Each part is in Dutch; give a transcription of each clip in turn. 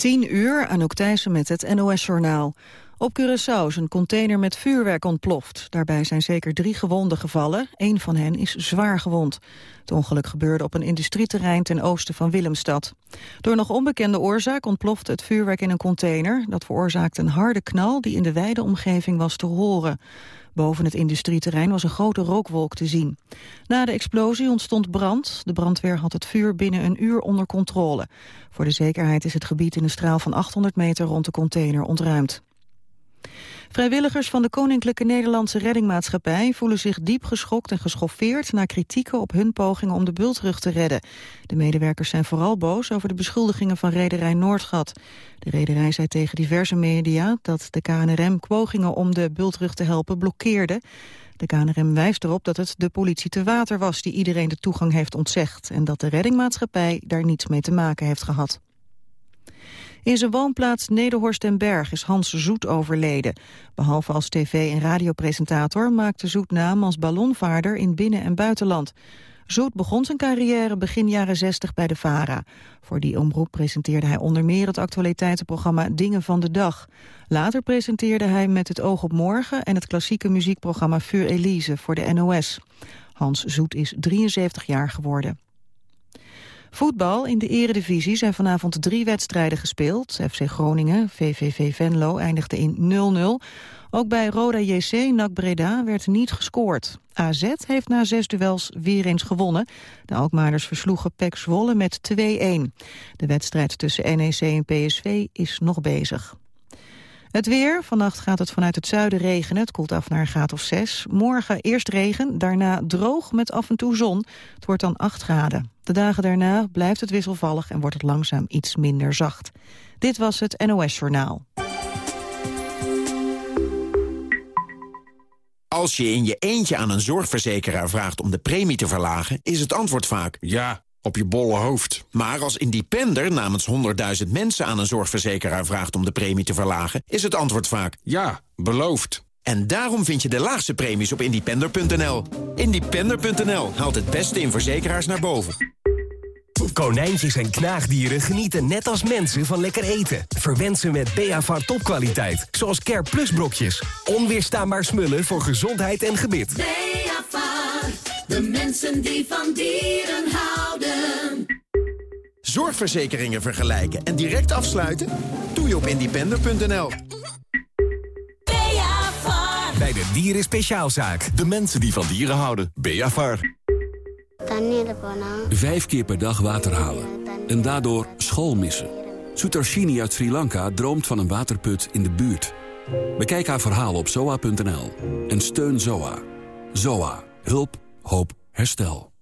10 uur, Anouk Thijssen met het NOS-journaal. Op Curaçao is een container met vuurwerk ontploft. Daarbij zijn zeker drie gewonden gevallen. Eén van hen is zwaar gewond. Het ongeluk gebeurde op een industrieterrein ten oosten van Willemstad. Door nog onbekende oorzaak ontplofte het vuurwerk in een container. Dat veroorzaakte een harde knal die in de wijde omgeving was te horen. Boven het industrieterrein was een grote rookwolk te zien. Na de explosie ontstond brand. De brandweer had het vuur binnen een uur onder controle. Voor de zekerheid is het gebied in een straal van 800 meter rond de container ontruimd. Vrijwilligers van de Koninklijke Nederlandse Reddingmaatschappij voelen zich diep geschokt en geschoffeerd na kritieken op hun pogingen om de bultrug te redden. De medewerkers zijn vooral boos over de beschuldigingen van rederij Noordgat. De rederij zei tegen diverse media dat de KNRM pogingen om de bultrug te helpen blokkeerde. De KNRM wijst erop dat het de politie te water was die iedereen de toegang heeft ontzegd en dat de reddingmaatschappij daar niets mee te maken heeft gehad. In zijn woonplaats Nederhorst en Berg is Hans Zoet overleden. Behalve als tv- en radiopresentator maakte Zoet naam als ballonvaarder in binnen- en buitenland. Zoet begon zijn carrière begin jaren 60 bij de VARA. Voor die omroep presenteerde hij onder meer het actualiteitenprogramma Dingen van de Dag. Later presenteerde hij Met het oog op morgen en het klassieke muziekprogramma Vuur Elise voor de NOS. Hans Zoet is 73 jaar geworden. Voetbal in de eredivisie zijn vanavond drie wedstrijden gespeeld. FC Groningen, VVV Venlo eindigde in 0-0. Ook bij Roda JC NAC Breda werd niet gescoord. AZ heeft na zes duels weer eens gewonnen. De Alkmaarders versloegen PEC Zwolle met 2-1. De wedstrijd tussen NEC en PSV is nog bezig. Het weer. Vannacht gaat het vanuit het zuiden regenen. Het koelt af naar een graad of 6. Morgen eerst regen, daarna droog met af en toe zon. Het wordt dan 8 graden. De dagen daarna blijft het wisselvallig en wordt het langzaam iets minder zacht. Dit was het NOS Journaal. Als je in je eentje aan een zorgverzekeraar vraagt om de premie te verlagen... is het antwoord vaak... Ja, op je bolle hoofd. Maar als independer namens 100.000 mensen aan een zorgverzekeraar vraagt om de premie te verlagen... is het antwoord vaak... Ja, beloofd. En daarom vind je de laagste premies op independer.nl. Independer.nl haalt het beste in verzekeraars naar boven. Konijntjes en knaagdieren genieten net als mensen van lekker eten. Verwend ze met Beavar topkwaliteit, zoals Care Plus brokjes. Onweerstaanbaar smullen voor gezondheid en gebit. Beavar, de mensen die van dieren houden. Zorgverzekeringen vergelijken en direct afsluiten? Doe je op independer.nl. Bij de Dieren Speciaalzaak. De mensen die van dieren houden. Beavar. Vijf keer per dag water halen. En daardoor school missen. Sutarshini uit Sri Lanka droomt van een waterput in de buurt. Bekijk haar verhaal op zoa.nl. En steun ZOA. ZOA. Hulp. Hoop. Herstel.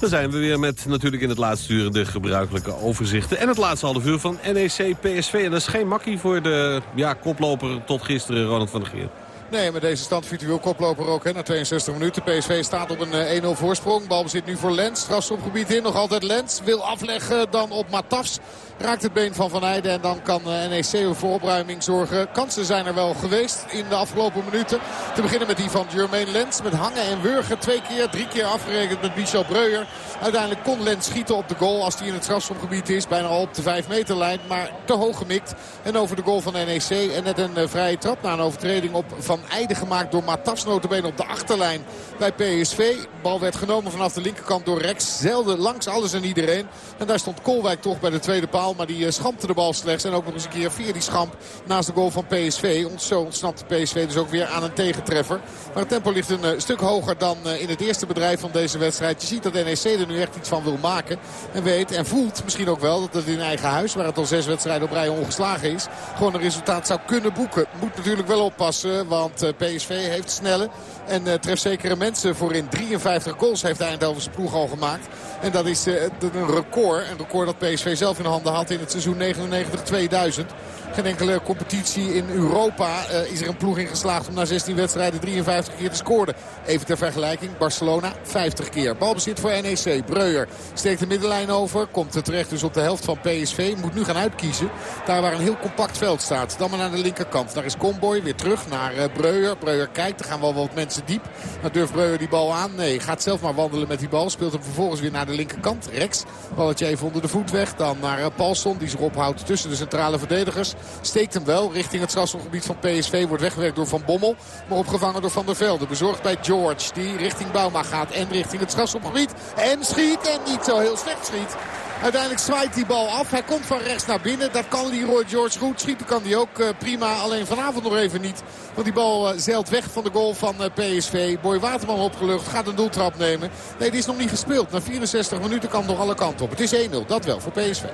Dan zijn we weer met natuurlijk in het laatste uur de gebruikelijke overzichten. En het laatste half uur van NEC PSV. En dat is geen makkie voor de ja, koploper tot gisteren, Ronald van der Geer. Nee, deze stand virtueel koploper ook hè, na 62 minuten. PSV staat op een 1-0 voorsprong. Bal zit nu voor Lens. Strafschopgebied in. Nog altijd Lens. Wil afleggen dan op Matafs. Raakt het been van Van Heijden en dan kan NEC voor opruiming zorgen. Kansen zijn er wel geweest in de afgelopen minuten. Te beginnen met die van Jermaine Lens. Met hangen en wurgen twee keer, drie keer afgerekend met Michel Breuer. Uiteindelijk kon Lens schieten op de goal als hij in het strafschopgebied is. Bijna al op de 5 meterlijn, maar te hoog gemikt. En over de goal van NEC. En net een vrije trap na een overtreding op Van Eijden gemaakt door Matas notabene op de achterlijn bij PSV. Bal werd genomen vanaf de linkerkant door Rex. Zelden langs alles en iedereen. En daar stond Kolwijk toch bij de tweede paal. Maar die schampte de bal slechts. En ook nog eens een keer via die schamp naast de goal van PSV. Zo ontsnapt PSV dus ook weer aan een tegentreffer. Maar het tempo ligt een stuk hoger dan in het eerste bedrijf van deze wedstrijd. Je ziet dat NEC er nu echt iets van wil maken. En weet en voelt misschien ook wel dat het in eigen huis, waar het al zes wedstrijden op rij ongeslagen is, gewoon een resultaat zou kunnen boeken. Moet natuurlijk wel oppassen, want PSV heeft snelle en uh, trefzekere mensen voorin. 53 goals heeft Eindhoven's ploeg al gemaakt. En dat is een record. Een record dat PSV zelf in de handen had in het seizoen 99-2000. Geen enkele competitie in Europa uh, is er een ploeg in geslaagd om na 16 wedstrijden 53 keer te scoren. Even ter vergelijking, Barcelona 50 keer. Balbezit voor NEC. Breuer steekt de middenlijn over. Komt er terecht dus op de helft van PSV. Moet nu gaan uitkiezen. Daar waar een heel compact veld staat. Dan maar naar de linkerkant. Daar is Comboy weer terug naar uh, Breuer. Breuer kijkt. Er gaan wel wat mensen diep. Maar durft Breuer die bal aan? Nee, gaat zelf maar wandelen met die bal. Speelt hem vervolgens weer naar de linkerkant. Rex, balletje even onder de voet weg. Dan naar uh, Paulson die zich ophoudt tussen de centrale verdedigers. Steekt hem wel richting het strafschopgebied van PSV. Wordt weggewerkt door Van Bommel. Maar opgevangen door Van der Velde. Bezorgd bij George. Die richting Bouma gaat. En richting het strafschopgebied. En schiet. En niet zo heel slecht schiet. Uiteindelijk zwaait die bal af. Hij komt van rechts naar binnen. Dat kan Leroy George goed. Schieten kan hij ook uh, prima. Alleen vanavond nog even niet. Want die bal uh, zeilt weg van de goal van uh, PSV. Boy Waterman opgelucht. Gaat een doeltrap nemen. Nee, die is nog niet gespeeld. Na 64 minuten kan nog alle kanten op. Het is 1-0. Dat wel voor PSV.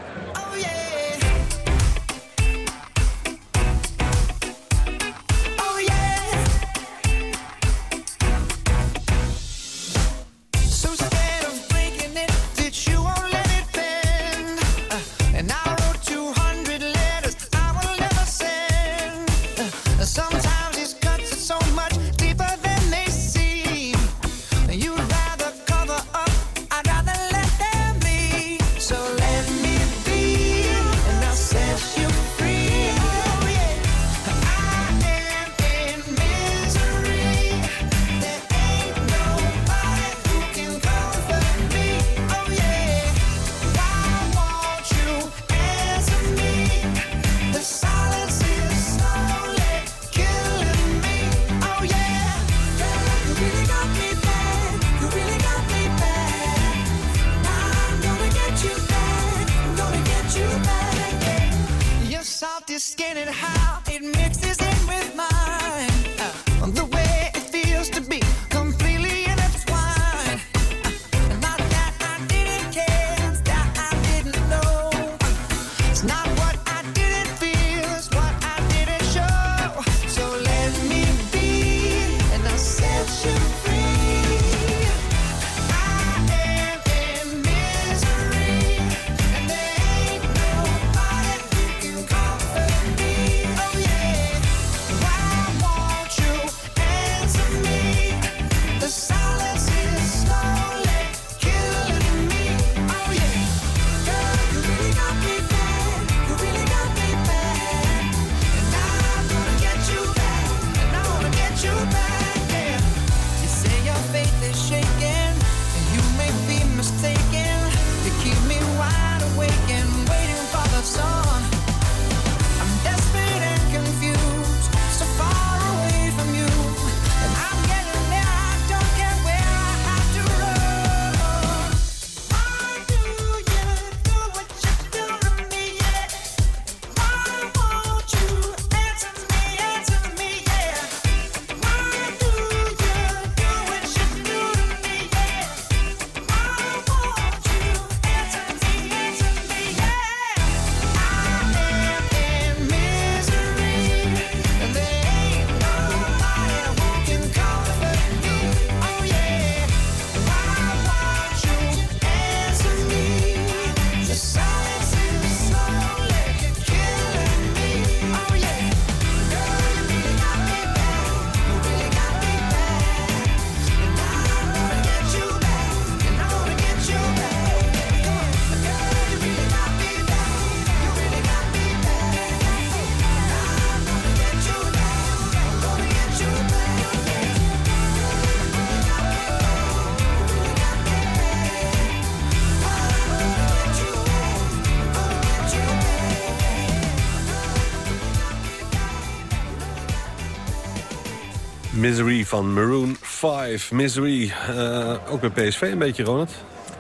Misery van Maroon 5. Misery, uh, ook bij PSV een beetje, Ronald.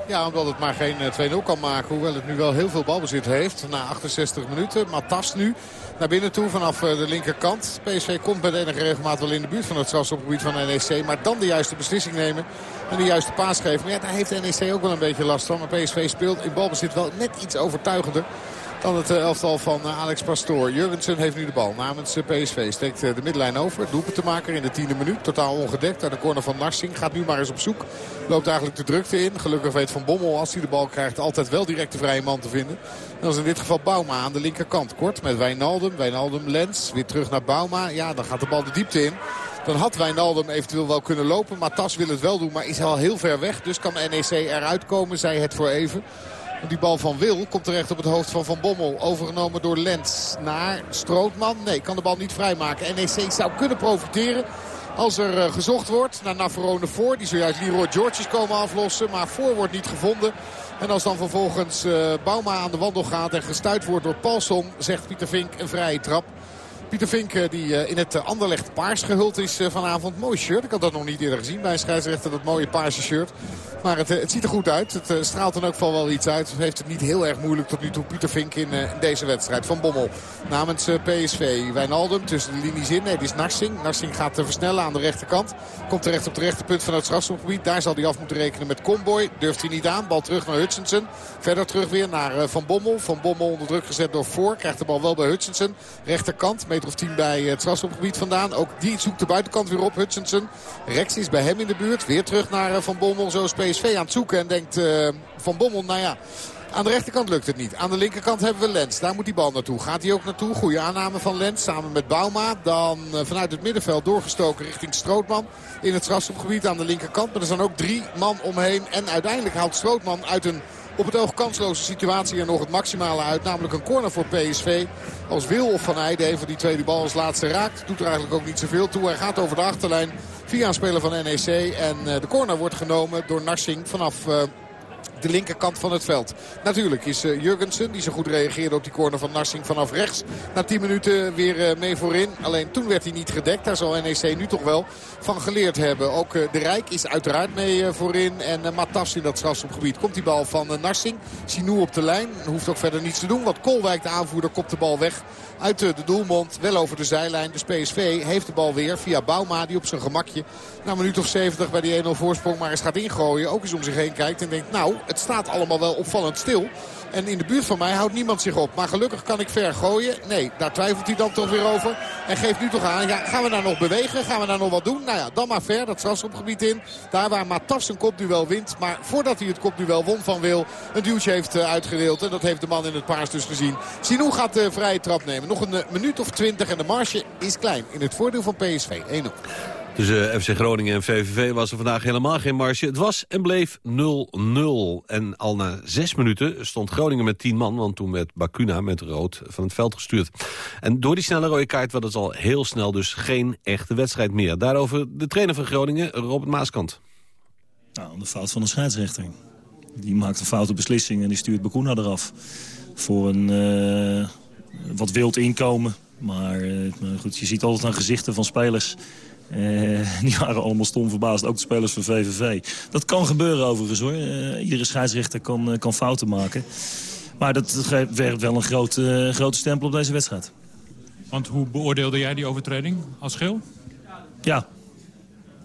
Ja, omdat het maar geen 2-0 kan maken. Hoewel het nu wel heel veel balbezit heeft. Na 68 minuten. Matas nu naar binnen toe vanaf de linkerkant. PSV komt met enige regelmaat wel in de buurt van het strafschopgebied van NEC. Maar dan de juiste beslissing nemen. En de juiste paas geven. Maar ja, daar heeft NEC ook wel een beetje last van. Maar PSV speelt in balbezit wel net iets overtuigender dan het elftal van Alex Pastoor. Jurgensen heeft nu de bal namens PSV. Steekt de middenlijn over. Doelpunt te maken in de tiende minuut. Totaal ongedekt aan de corner van Narsing. Gaat nu maar eens op zoek. Loopt eigenlijk de drukte in. Gelukkig weet Van Bommel als hij de bal krijgt altijd wel direct de vrije man te vinden. En dat is in dit geval Bauma aan de linkerkant. Kort met Wijnaldum. Wijnaldum Lens. Weer terug naar Bauma. Ja, dan gaat de bal de diepte in. Dan had Wijnaldum eventueel wel kunnen lopen. Matas wil het wel doen, maar is al heel ver weg. Dus kan NEC eruit komen, zei het voor even. Die bal van Wil komt terecht op het hoofd van Van Bommel. Overgenomen door Lens naar Strootman. Nee, kan de bal niet vrijmaken. NEC zou kunnen profiteren. Als er uh, gezocht wordt naar Navarone voor. Die zojuist Leroy George is komen aflossen. Maar voor wordt niet gevonden. En als dan vervolgens uh, Bauma aan de wandel gaat en gestuurd wordt door Paulson... zegt Pieter Vink een vrije trap. Pieter Vink die uh, in het Anderlecht paars gehuld is vanavond. Mooi shirt. Ik had dat nog niet eerder gezien bij een scheidsrechter. Dat mooie paarse shirt. Maar het, het, ziet er goed uit. Het straalt dan ook van wel iets uit. Het heeft het niet heel erg moeilijk tot nu toe Pieter Vink in, deze wedstrijd. Van Bommel namens PSV. Wijnaldum tussen de linies in. Nee, dit is Narsing. Narsing gaat versnellen aan de rechterkant. Komt terecht op het rechterpunt van het strafschopgebied. Daar zal hij af moeten rekenen met Comboy. Durft hij niet aan. Bal terug naar Hutchinson. Verder terug weer naar Van Bommel. Van Bommel onder druk gezet door Voor. Krijgt de bal wel bij Hutchinson. Rechterkant. Meter of 10 bij het strafschopgebied vandaan. Ook die zoekt de buitenkant weer op. Hutchinson. Rex is bij hem in de buurt. Weer terug naar Van Bommel. Zo speelt PSV aan het zoeken en denkt uh, Van Bommel, nou ja... Aan de rechterkant lukt het niet. Aan de linkerkant hebben we Lens. Daar moet die bal naartoe. Gaat hij ook naartoe? Goede aanname van Lens samen met Bauma. Dan vanuit het middenveld doorgestoken richting Strootman. In het strafschopgebied aan de linkerkant. Maar er zijn ook drie man omheen. En uiteindelijk haalt Strootman uit een op het oog kansloze situatie er nog het maximale uit. Namelijk een corner voor PSV. Als Wil of Van Eijden even die tweede bal als laatste raakt. Doet er eigenlijk ook niet zoveel toe. Hij gaat over de achterlijn via een speler van NEC. En de corner wordt genomen door Narsing vanaf de linkerkant van het veld. Natuurlijk is uh, Jurgensen, die zo goed reageerde op die corner van Narsing vanaf rechts. Na 10 minuten weer uh, mee voorin. Alleen toen werd hij niet gedekt. Daar zal NEC nu toch wel van geleerd hebben. Ook uh, de Rijk is uiteraard mee voorin. En Matas in dat strafschopgebied. Komt die bal van Narsing. Sinou op de lijn. Hoeft ook verder niets te doen. Want Kolwijk, de aanvoerder, kopt de bal weg uit de doelmond. Wel over de zijlijn. Dus PSV heeft de bal weer via Bauma. Die op zijn gemakje na een minuut of 70 bij die 1-0 voorsprong maar eens gaat ingooien. Ook eens om zich heen kijkt en denkt nou het staat allemaal wel opvallend stil. En in de buurt van mij houdt niemand zich op. Maar gelukkig kan ik ver gooien. Nee, daar twijfelt hij dan toch weer over. En geeft nu toch aan. Ja, gaan we daar nog bewegen? Gaan we daar nog wat doen? Nou ja, dan maar ver. Dat strafschopgebied in. Daar waar Matas een kopduel wint. Maar voordat hij het kopduel won van Wil. Een duwtje heeft uh, uitgedeeld. En dat heeft de man in het paars dus gezien. Sinou gaat de vrije trap nemen. Nog een uh, minuut of twintig. En de marge is klein. In het voordeel van PSV. 1-0. Tussen FC Groningen en VVV was er vandaag helemaal geen marge. Het was en bleef 0-0. En al na zes minuten stond Groningen met 10 man... want toen werd Bakuna met rood van het veld gestuurd. En door die snelle rode kaart werd het al heel snel dus geen echte wedstrijd meer. Daarover de trainer van Groningen, Robert Maaskant. Nou, de fout van de scheidsrechter. Die maakt een foute beslissing en die stuurt Bakuna eraf. Voor een uh, wat wild inkomen. Maar uh, goed, je ziet altijd aan gezichten van spelers uh, die waren allemaal stom verbaasd, ook de spelers van VVV. Dat kan gebeuren overigens hoor. Uh, iedere scheidsrechter kan, uh, kan fouten maken. Maar dat werpt wel een grote, grote stempel op deze wedstrijd. Want hoe beoordeelde jij die overtreding als geel? Ja,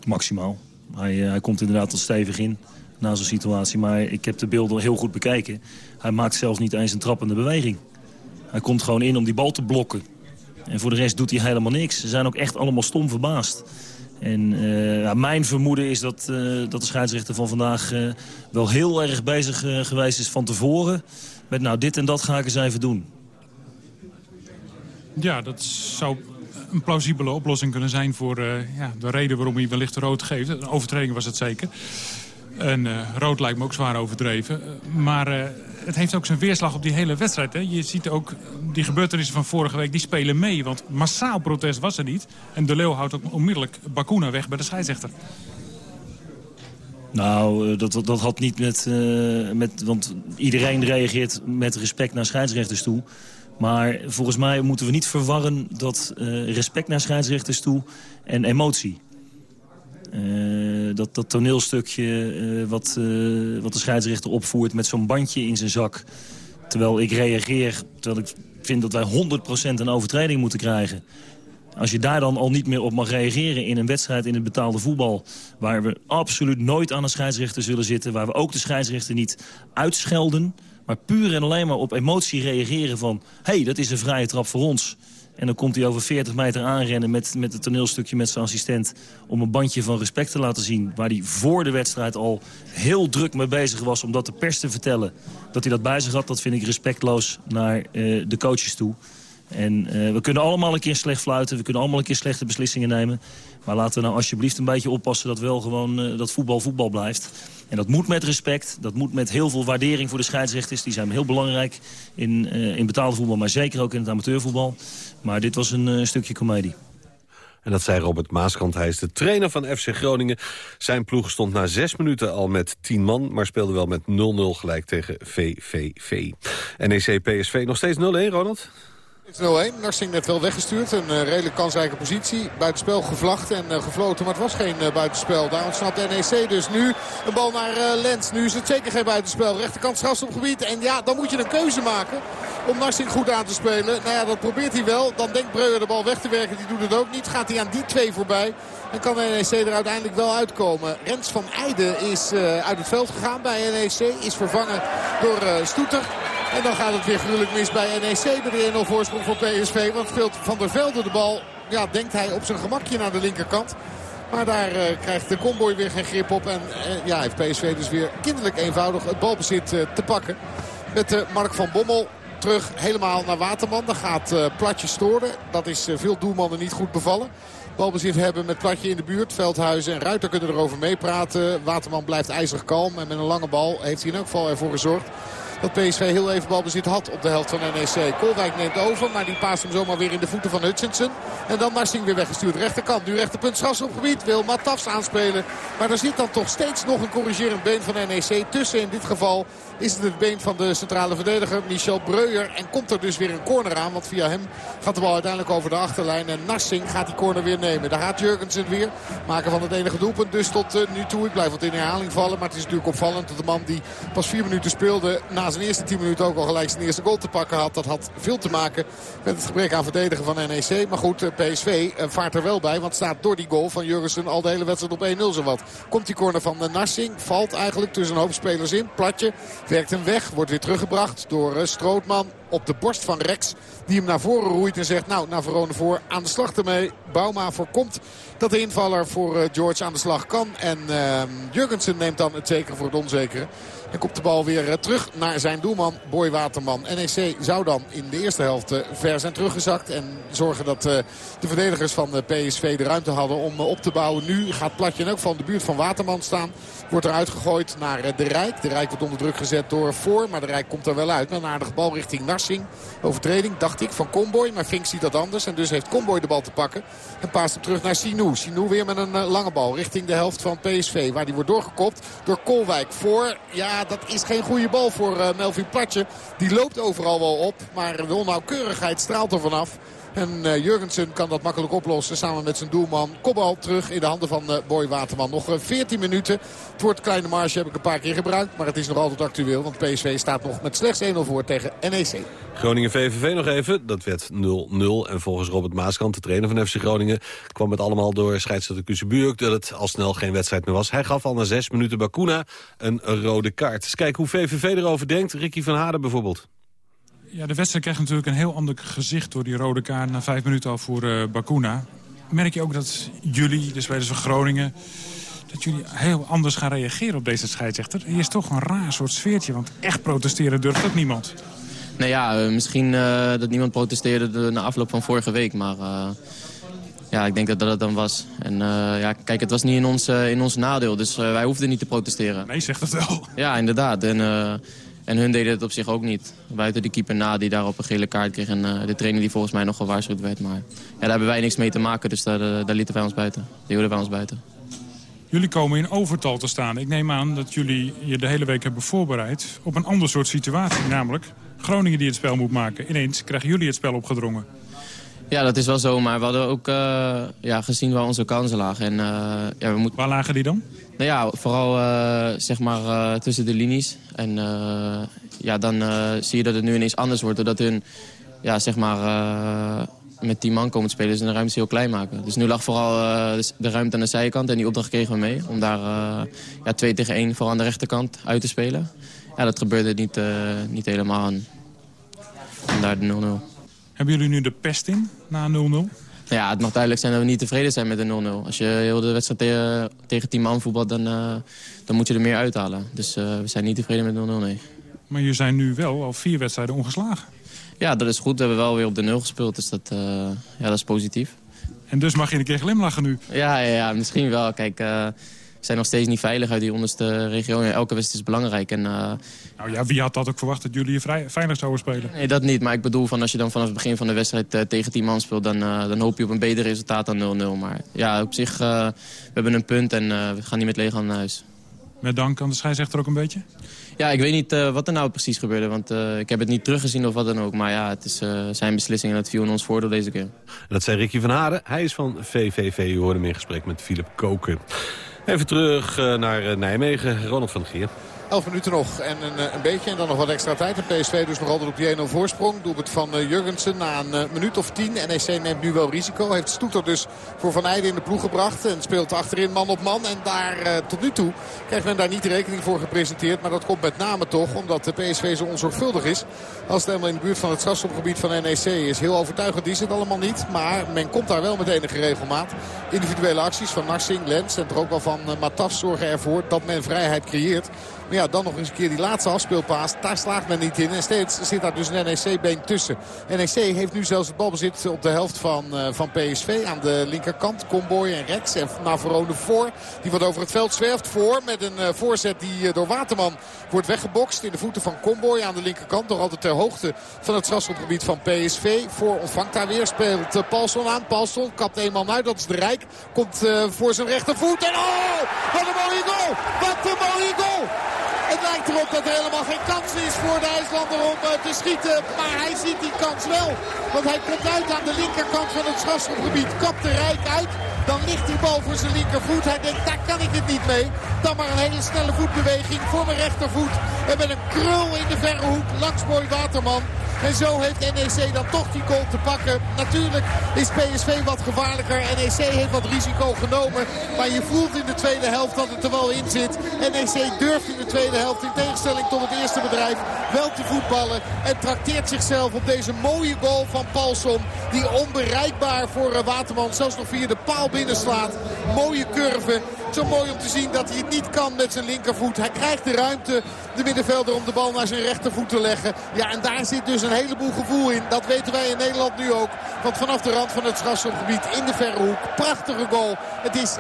maximaal. Hij, hij komt inderdaad al stevig in na zo'n situatie. Maar ik heb de beelden heel goed bekeken. Hij maakt zelfs niet eens een trappende beweging. Hij komt gewoon in om die bal te blokken. En voor de rest doet hij helemaal niks. Ze zijn ook echt allemaal stom verbaasd. En ja, mijn vermoeden is dat, uh, dat de scheidsrechter van vandaag uh, wel heel erg bezig geweest is van tevoren. Met nou dit en dat ga ik eens even doen. Ja, dat zou een plausibele oplossing kunnen zijn voor ja, de reden waarom hij wellicht rood geeft. Een overtreding was het zeker. En rood lijkt me ook zwaar overdreven. maar het heeft ook zijn weerslag op die hele wedstrijd. Hè? Je ziet ook die gebeurtenissen van vorige week, die spelen mee. Want massaal protest was er niet. En De Leeuw houdt ook onmiddellijk Bakuna weg bij de scheidsrechter. Nou, dat, dat, had niet met, met... Want iedereen reageert met respect naar scheidsrechters toe. Maar volgens mij moeten we niet verwarren dat respect naar scheidsrechters toe en emotie. Uh, dat, dat toneelstukje uh, wat, uh, wat de scheidsrechter opvoert met zo'n bandje in zijn zak. Terwijl ik reageer, terwijl ik vind dat wij 100% een overtreding moeten krijgen. Als je daar dan al niet meer op mag reageren in een wedstrijd in het betaalde voetbal... waar we absoluut nooit aan een scheidsrechter zullen zitten... waar we ook de scheidsrechter niet uitschelden... Maar puur en alleen maar op emotie reageren van... hé, hey, dat is een vrije trap voor ons. En dan komt hij over 40 meter aanrennen met, met het toneelstukje met zijn assistent... om een bandje van respect te laten zien... waar hij voor de wedstrijd al heel druk mee bezig was... om dat de pers te vertellen dat hij dat bij zich had. Dat vind ik respectloos naar uh, de coaches toe. En uh, we kunnen allemaal een keer slecht fluiten. We kunnen allemaal een keer slechte beslissingen nemen. Maar laten we nou alsjeblieft een beetje oppassen dat wel gewoon uh, dat voetbal voetbal blijft. En dat moet met respect. Dat moet met heel veel waardering voor de scheidsrechters. Die zijn heel belangrijk in, uh, in betaalde voetbal, maar zeker ook in het amateurvoetbal. Maar dit was een uh, stukje komedie. En dat zei Robert Maaskant. Hij is de trainer van FC Groningen. Zijn ploeg stond na zes minuten al met tien man... maar speelde wel met 0-0 gelijk tegen VVV. NEC PSV nog steeds 0-1, Ronald? 0-1. Narsing net wel weggestuurd. Een uh, redelijk kansrijke positie. Buitenspel gevlacht en uh, gefloten. Maar het was geen uh, buitenspel. Daar ontsnapt NEC dus nu. Een bal naar Lens. Nu is het zeker geen buitenspel. Rechterkant strafstopgebied. En ja, dan moet je een keuze maken om Narsing goed aan te spelen. Nou ja, dat probeert hij wel. Dan denkt Breuer de bal weg te werken. Die doet het ook niet. Gaat hij aan die twee voorbij. En kan NEC er uiteindelijk wel uitkomen. Rens van Eijden is uit het veld gegaan bij NEC. Is vervangen door Stoeter. En dan gaat het weer gruwelijk mis bij NEC. De 1-0 voorsprong voor PSV. Want speelt Van der Velde de bal. Ja, denkt hij op zijn gemakje naar de linkerkant. Maar daar uh, krijgt de Comboy weer geen grip op. En uh, ja, heeft PSV dus weer kinderlijk eenvoudig het balbezit uh, te pakken. Met Mark van Bommel terug helemaal naar Waterman. Dan gaat Platje storen. Dat is veel doelmannen niet goed bevallen. Balbezit hebben met Platje in de buurt. Veldhuizen en Ruiter kunnen erover meepraten. Waterman blijft ijzig kalm. En met een lange bal heeft hij in elk geval ervoor gezorgd dat PSV heel even balbezit had op de helft van NEC. Kolwijk neemt over, maar die paast hem zomaar weer in de voeten van Hutchinson. En dan Narsing weer weggestuurd. Rechterkant, nu rechterpunt gebied. Wil Matafs aanspelen. Maar er zit dan toch steeds nog een corrigerend been van NEC tussen. In dit geval is het het been van de centrale verdediger Michel Breuer. En komt er dus weer een corner aan. Want via hem gaat de bal uiteindelijk over de achterlijn. En Narsing gaat die corner weer nemen. Daar gaat Jurgensen weer. Maken van het enige doelpunt dus tot uh, nu toe. Ik blijf wat in herhaling vallen. Maar het is natuurlijk opvallend dat de man die pas vier minuten speelde... na zijn eerste tien minuten ook al gelijk zijn eerste goal te pakken had. Dat had veel te maken met het gebrek aan verdedigen van NEC. Maar goed, PSV uh, vaart er wel bij. Want staat door die goal van Jurgensen al de hele wedstrijd op 1-0 zowat. Komt die corner van Narsing. Valt eigenlijk tussen een hoop spelers in. Platje werkt hem weg. Wordt weer teruggebracht door uh, Strootman op de borst van Rex. Die hem naar voren roeit en zegt nou Navarone voor aan de slag ermee. Bauma voorkomt dat de invaller voor George aan de slag kan. En uh, Jurgensen neemt dan het zekere voor het onzekere. En komt de bal weer terug naar zijn doelman Boy Waterman. NEC zou dan in de eerste helft uh, ver zijn teruggezakt. En zorgen dat uh, de verdedigers van de PSV de ruimte hadden om op te bouwen. Nu gaat Platje ook van de buurt van Waterman staan. Wordt er uitgegooid naar de Rijk. De Rijk wordt onder druk gezet door Voor. Maar de Rijk komt er wel uit. Met een aardige bal richting Narsing. Overtreding, dacht ik, van Comboy. Maar Fink ziet dat anders. En dus heeft Comboy de bal te pakken. En paast hem terug naar Sinou. Sinou weer met een lange bal richting de helft van PSV. Waar die wordt doorgekopt door Kolwijk. Voor, ja, dat is geen goede bal voor uh, Melvin Platje. Die loopt overal wel op. Maar de onnauwkeurigheid straalt er vanaf. En uh, Jurgensen kan dat makkelijk oplossen samen met zijn doelman. Kopbal terug in de handen van uh, Boy Waterman. Nog uh, 14 minuten. Het woord kleine marge heb ik een paar keer gebruikt. Maar het is nog altijd actueel. Want PSV staat nog met slechts 1-0 voor tegen NEC. Groningen-VVV nog even. Dat werd 0-0. En volgens Robert Maaskant, de trainer van FC Groningen... kwam het allemaal door scheidsrechter Kusebuurk... dat het al snel geen wedstrijd meer was. Hij gaf al na zes minuten Bakuna een rode kaart. Kijk hoe VVV erover denkt. Ricky van Haden bijvoorbeeld. Ja, de wedstrijd krijgt natuurlijk een heel ander gezicht... door die rode kaart na vijf minuten al voor uh, Bakuna. Merk je ook dat jullie, de spelers van Groningen... dat jullie heel anders gaan reageren op deze scheidsrechter? Hier is toch een raar soort sfeertje, want echt protesteren durft ook niemand. Nou ja, misschien uh, dat niemand protesteerde na afloop van vorige week, maar... Uh, ja, ik denk dat dat het dan was. En ja, kijk, het was niet in ons, in ons nadeel, dus wij hoefden niet te protesteren. Nee, zegt dat wel. Ja, inderdaad. En, en hun deden het op zich ook niet. Buiten de keeper na die daar op een gele kaart kreeg. En uh, de trainer die volgens mij nog gewaarschuwd werd. Maar ja, daar hebben wij niks mee te maken. Dus daar, uh, daar lieten wij ons buiten. Die hielden wij ons buiten. Jullie komen in overtal te staan. Ik neem aan dat jullie je de hele week hebben voorbereid op een ander soort situatie. Namelijk Groningen die het spel moet maken. Ineens krijgen jullie het spel opgedrongen. Ja, dat is wel zo. Maar we hadden ook uh, ja, gezien waar onze kansen lagen. En, ja, we moeten... Waar lagen die dan? Nou ja, vooral uh, zeg maar tussen de linies. En ja, dan zie je dat het nu ineens anders wordt. Doordat hun ja, zeg maar, met 10 man komen spelen. Dus de ruimte heel klein maken. Dus nu lag vooral de ruimte aan de zijkant. En die opdracht kregen we mee. Om daar ja, 2 tegen 1 vooral aan de rechterkant uit te spelen. ja, dat gebeurde niet, niet helemaal. En vandaar de 0-0. Hebben jullie nu de pest in na 0-0? Ja, het mag duidelijk zijn dat we niet tevreden zijn met de 0-0. Als je heel de wedstrijd tegen, tegen team man voetbalt, dan, dan moet je er meer uithalen. Dus we zijn niet tevreden met 0-0, nee. Maar je zijn nu wel al vier wedstrijden ongeslagen. Ja, dat is goed. We hebben wel weer op de nul gespeeld, dus dat, ja, dat is positief. En dus mag je een keer glimlachen nu? Ja, ja, ja misschien wel. Kijk, zijn nog steeds niet veilig uit die onderste regio. Elke wedstrijd is belangrijk. En, uh... Nou ja, wie had dat ook verwacht dat jullie je vrij, veilig zouden spelen? Nee, dat niet. Maar ik bedoel, van als je dan vanaf het begin van de wedstrijd uh, tegen 10 man speelt... Dan, dan hoop je op een beter resultaat dan 0-0. Maar ja, op zich, we hebben een punt en we gaan niet met lege handen naar huis. Met dank aan de scheidsrechter ook een beetje? Ja, ik weet niet uh, wat er nou precies gebeurde. Want uh, ik heb het niet teruggezien of wat dan ook. Maar ja, het is uh, zijn beslissing en het viel in ons voordeel deze keer. Dat zei Ricky van Haren. Hij is van VVV. U hoorde hem in gesprek met Philip Koken. Even terug naar Nijmegen. Ronald van der Gier. 11 minuten nog en een, eh, een, beetje. En dan nog wat extra tijd. En PSV dus nog altijd op die 1-0 voorsprong. het van uh, Jurgensen na een uh, minuut of 10. NEC neemt nu wel risico. Heeft Stoeter dus voor Van Eijden in de ploeg gebracht. En speelt achterin man op man. En daar tot nu toe krijgt men daar niet rekening voor gepresenteerd. Maar dat komt met name toch omdat de PSV zo onzorgvuldig is. Als het helemaal in de buurt van het strafschopgebied van NEC is. Heel overtuigend is het allemaal niet. Maar men komt daar wel met enige regelmaat. Individuele acties van Narsing, Lens en er ook wel van Matas zorgen ervoor dat men vrijheid creëert. Ja, dan nog eens een keer die laatste afspeelpaas. Daar slaagt men niet in. En steeds zit daar dus een NEC-been tussen. NEC heeft nu zelfs het balbezit op de helft van, uh, van PSV. Aan de linkerkant. Comboy en Rex. En Navarone voor. Die wat over het veld zwerft voor. Met een uh, voorzet die uh, door Waterman wordt weggebokst. In de voeten van Comboy aan de linkerkant. Nog altijd ter hoogte van het strafschopgebied van PSV. Voor ontvangt daar weer. Speelt Paulson aan. Paulson kapt een man uit. Dat is de Rijk. Komt voor zijn rechtervoet. En oh! Wat een mooie goal! Wat een mooie goal! Het lijkt erop dat er helemaal geen kans is voor de IJslander om uh, te schieten. Maar hij ziet die kans wel. Want hij komt uit aan de linkerkant van het strafschopgebied. Kapt de Rijk uit. Dan ligt die bal voor zijn linkervoet. Hij denkt, daar kan ik het niet mee. Dan maar een hele snelle voetbeweging voor mijn rechtervoet. En met een krul in de verre hoek langs Boy Waterman. En zo heeft NEC dan toch die goal te pakken. Natuurlijk is PSV wat gevaarlijker. NEC heeft wat risico genomen. Maar je voelt in de tweede helft dat het er wel in zit. NEC durft in de tweede helft in tegenstelling tot het eerste bedrijf wel te voetballen. En trakteert zichzelf op deze mooie goal van Paulson. Die onbereikbaar voor Waterman zelfs nog via de paal binnenslaat. Mooie curve. Zo mooi om te zien dat hij het niet kan met zijn linkervoet. Hij krijgt de ruimte, de middenvelder, om de bal naar zijn rechtervoet te leggen. Ja, en daar zit dus een heleboel gevoel in. Dat weten wij in Nederland nu ook. Want vanaf de rand van het strafschopgebied in de verre hoek. Prachtige goal. Het is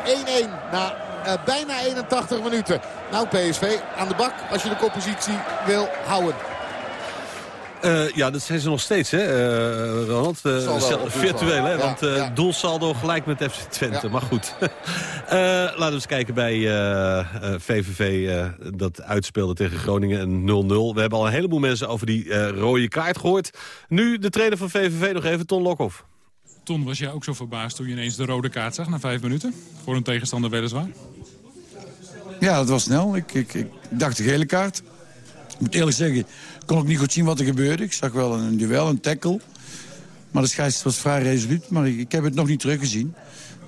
1-1 na uh, bijna 81 minuten. Nou PSV aan de bak als je de koppositie wil houden. Uh, ja, dat zijn ze nog steeds, hè, uh, Ronald? Uh, virtueel, hè? Ja, want ja. doelsaldo gelijk met FC Twente. Ja. Maar goed. laten we eens kijken bij VVV dat uitspeelde tegen Groningen een 0-0. We hebben al een heleboel mensen over die rode kaart gehoord. Nu de trainer van VVV nog even, Ton Lokhoff. Ton, was jij ook zo verbaasd toen je ineens de rode kaart zag na vijf minuten? Voor een tegenstander weliswaar. Ja, dat was snel. Ik, ik, ik dacht de gele kaart. Ik moet eerlijk zeggen, kon ook niet goed zien wat er gebeurde. Ik zag wel een duel, een tackle. Maar de scheidsrechter was vrij resoluut. Maar ik, ik, heb het nog niet teruggezien.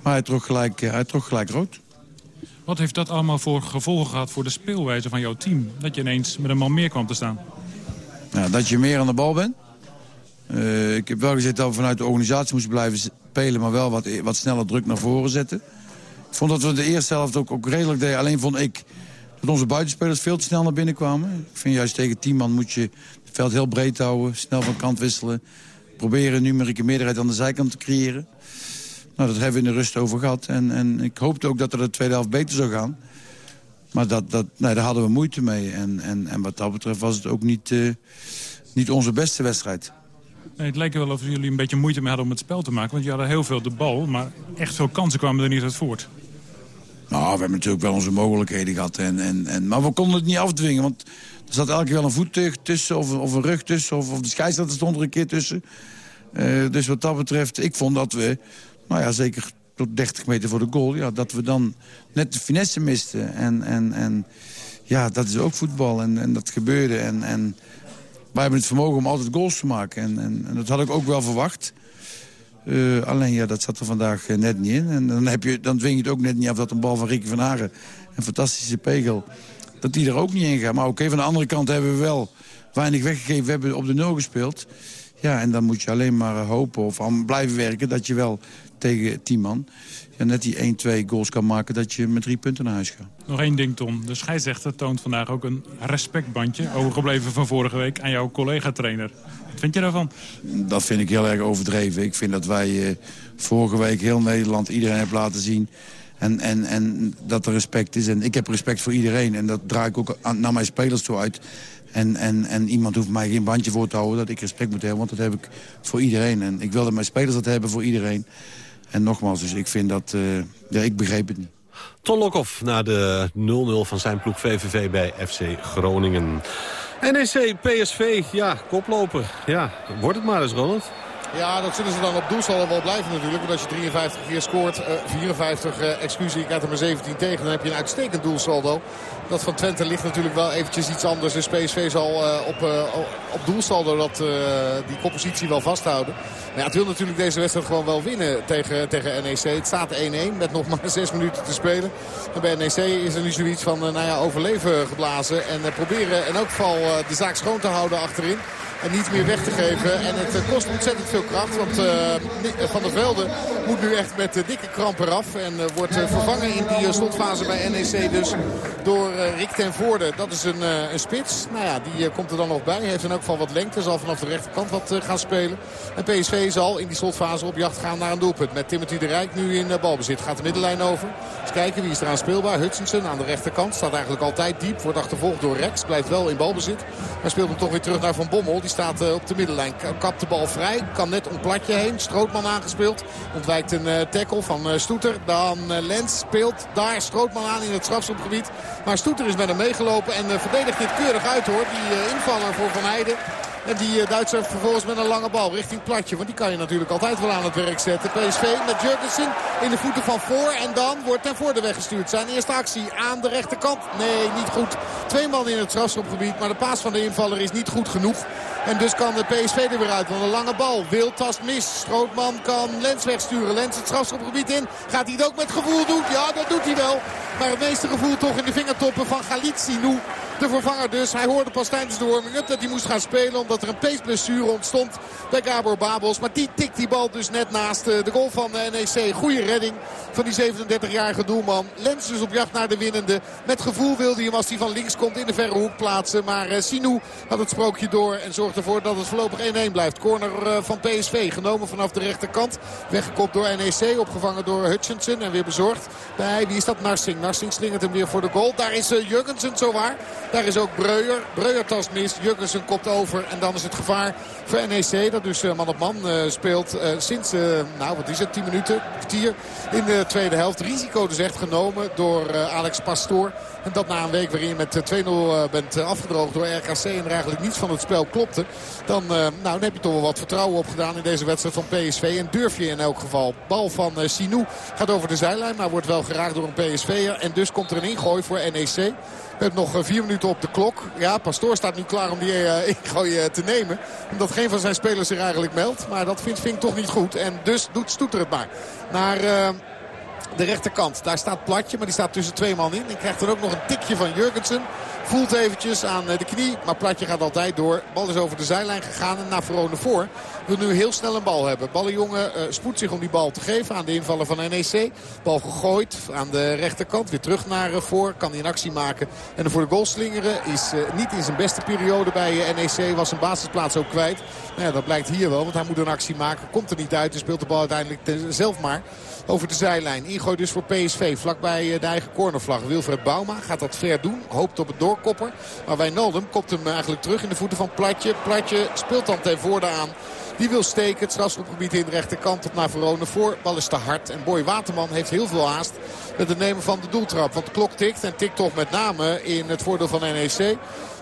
Maar hij trok gelijk, hij trok gelijk rood. Wat heeft dat allemaal voor gevolgen gehad voor de speelwijze van jouw team? Dat je ineens met een man meer kwam te staan. Ja, dat je meer aan de bal bent. Uh, ik heb wel gezegd dat we vanuit de organisatie moesten blijven spelen... maar wel wat, wat sneller druk naar voren zetten. Ik vond dat we de eerste helft ook, ook redelijk deden. Alleen vond ik dat onze buitenspelers veel te snel naar binnen kwamen. Ik vind juist tegen 10 man moet je het veld heel breed houden. Snel van kant wisselen. Proberen een numerieke meerderheid aan de zijkant te creëren. Nou, dat hebben we in de rust over gehad. En, en ik hoopte ook dat er de tweede helft beter zou gaan. Maar dat, dat, nee, daar hadden we moeite mee. En, en, en wat dat betreft was het ook niet, uh, niet onze beste wedstrijd. Nee, het leek wel of jullie een beetje moeite mee hadden om het spel te maken. Want je hadden heel veel de bal, maar echt veel kansen kwamen er niet uit voort. Nou, we hebben natuurlijk wel onze mogelijkheden gehad. En, en, en, maar we konden het niet afdwingen. Want er zat elke keer wel een voet tussen of, of een rug tussen. Of, of de scheidsrechter stond er een keer tussen. Uh, dus wat dat betreft, ik vond dat we... Nou ja, zeker tot 30 meter voor de goal. Ja, dat we dan net de finesse misten. En, en, en ja, dat is ook voetbal. En, en dat gebeurde. En, en wij hebben het vermogen om altijd goals te maken. En, en, en dat had ik ook wel verwacht. Uh, alleen ja, dat zat er vandaag uh, net niet in. En dan, heb je, dan dwing je het ook net niet af dat een bal van Ricky van Haren... een fantastische pegel dat die er ook niet in gaat. Maar oké, van de andere kant hebben we wel weinig weggegeven. We hebben op de nul gespeeld. Ja, en dan moet je alleen maar hopen of aan blijven werken... dat je wel tegen 10 man ja, net die 1-2 goals kan maken... dat je met drie punten naar huis gaat. Nog één ding, Tom. De scheidsrechter toont vandaag ook een respectbandje... overgebleven van vorige week aan jouw collega-trainer. Wat vind je daarvan? Dat vind ik heel erg overdreven. Ik vind dat wij uh, vorige week heel Nederland iedereen hebben laten zien... En, en, en dat er respect is. En ik heb respect voor iedereen. En dat draai ik ook aan, naar mijn spelers toe uit. En, en, en iemand hoeft mij geen bandje voor te houden dat ik respect moet hebben. Want dat heb ik voor iedereen. En ik wil dat mijn spelers dat hebben voor iedereen. En nogmaals, dus ik vind dat... Uh, ja, ik begreep het niet. Ton Lokhoff na de 0-0 van zijn ploeg VVV bij FC Groningen. NEC, PSV, ja, koploper. Ja, wordt het maar eens, Ronald. Ja, dat zullen ze dan op doelsaldo wel blijven natuurlijk. Want als je 53 keer scoort, uh, 54, uh, excuus, je krijgt er maar 17 tegen. Dan heb je een uitstekend doelsaldo. Dat van Twente ligt natuurlijk wel eventjes iets anders. Dus PSV zal uh, op, op doelsaldo dat, die compositie wel vasthouden. Ja, het wil natuurlijk deze wedstrijd gewoon wel winnen tegen, tegen NEC. Het staat 1-1 met nog maar 6 minuten te spelen. En bij NEC is er nu zoiets van nou ja, overleven geblazen. En proberen in elk geval de zaak schoon te houden achterin. En niet meer weg te geven. En het kost ontzettend veel kracht. Want Van der Velde moet nu echt met dikke kramp eraf. En wordt vervangen in die slotfase bij NEC dus door Rick ten Voorde. Dat is een, een spits. Nou ja, die komt er dan nog bij. Heeft in elk geval wat lengte. Zal vanaf de rechterkant wat gaan spelen. En PSV zal in die slotfase op jacht gaan naar een doelpunt. Met Timothy de Rijk nu in balbezit. Gaat de middenlijn over. Eens kijken wie is eraan speelbaar. Hutchinson aan de rechterkant. Staat eigenlijk altijd diep. Wordt achtervolgd door Rex. Blijft wel in balbezit. Maar speelt hem toch weer terug naar Van Bommel. Die staat op de middenlijn. Kapt de bal vrij. Net om platje heen. Strootman aangespeeld. Ontwijkt een tackle van Stoeter. Dan Lens speelt daar Strootman aan in het strafschopgebied. Maar Stoeter is met hem meegelopen en verdedigt dit keurig uit hoor. Die invaller voor Van Heijden. En die Duitser vervolgens met een lange bal richting Platje. Want die kan je natuurlijk altijd wel aan het werk zetten. PSV met Jurgensen in de voeten van voor. En dan wordt ten voorde weggestuurd. Zijn eerste actie aan de rechterkant. Nee, niet goed. Twee man in het strafschopgebied. Maar de paas van de invaller is niet goed genoeg. En dus kan de PSV er weer uit. Want een lange bal. Wildtast mis. Strootman kan Lens wegsturen. Lens het strafschopgebied in. Gaat hij het ook met gevoel doen? Ja, dat doet hij wel. Maar het meeste gevoel toch in de vingertoppen van Galicinou. De vervanger dus. Hij hoorde pas tijdens de warming-up dat hij moest gaan spelen. Omdat er een peesblessure ontstond bij Gabor Babels. Maar die tikt die bal dus net naast de goal van de NEC. Goede redding van die 37-jarige doelman. Lens dus op jacht naar de winnende. Met gevoel wilde hij hem als hij van links komt in de verre hoek plaatsen. Maar uh, Sinou had het sprookje door en zorgt ervoor dat het voorlopig 1-1 blijft. Corner van PSV genomen vanaf de rechterkant. Weggekopt door NEC. Opgevangen door Hutchinson en weer bezorgd bij, wie is dat? Narsing. Narsing slingert hem weer voor de goal. Daar is Jurgensen zowaar. Daar is ook Breuer. Breuer tast mis. Jurgensen kopt over. En dan is het gevaar voor NEC. Dat dus man op man speelt sinds, nou wat is het, 10 minuten, kwartier in de tweede helft. Risico dus echt genomen door Alex Pastoor. En dat na een week waarin je met 2-0 bent afgedroogd door RKC. En er eigenlijk niets van het spel klopte. Dan, nou, dan heb je toch wel wat vertrouwen opgedaan in deze wedstrijd van PSV. En durf je in elk geval. Bal van Sinou gaat over de zijlijn. Maar wordt wel geraakt door een PSV'er. En dus komt er een ingooi voor NEC. Met nog vier minuten op de klok. Ja, Pastoor staat nu klaar om die uh, ingooi te nemen. Omdat geen van zijn spelers zich eigenlijk meldt. Maar dat vindt Vink toch niet goed. En dus doet Stoeter het maar. Naar... De rechterkant. Daar staat Platje, maar die staat tussen twee man in. En krijgt er ook nog een tikje van Jurgensen. Voelt eventjes aan de knie, maar Platje gaat altijd door. Bal is over de zijlijn gegaan en naar Verone voor. Wil nu heel snel een bal hebben. Ballenjongen uh, spoedt zich om die bal te geven aan de invaller van NEC. Bal gegooid aan de rechterkant. Weer terug naar uh, voor. Kan hij een actie maken. En voor de goal slingeren is niet in zijn beste periode bij NEC. Was zijn basisplaats ook kwijt. Nou ja, dat blijkt hier wel, want hij moet een actie maken. Komt er niet uit en speelt de bal uiteindelijk zelf maar over de zijlijn. Ingooi dus voor PSV vlakbij de eigen cornervlag. Wilfred Bouma gaat dat ver doen. Hoopt op het doorkopper. Maar Wijnaldum kopt hem eigenlijk terug in de voeten van Platje. Platje speelt dan ten voorde aan. Die wil steken. Het strafschopgebied in de rechterkant op naar Verone voor. Bal is te hard. En Boy Waterman heeft heel veel haast met het nemen van de doeltrap. Want de klok tikt. En tikt toch met name in het voordeel van NEC.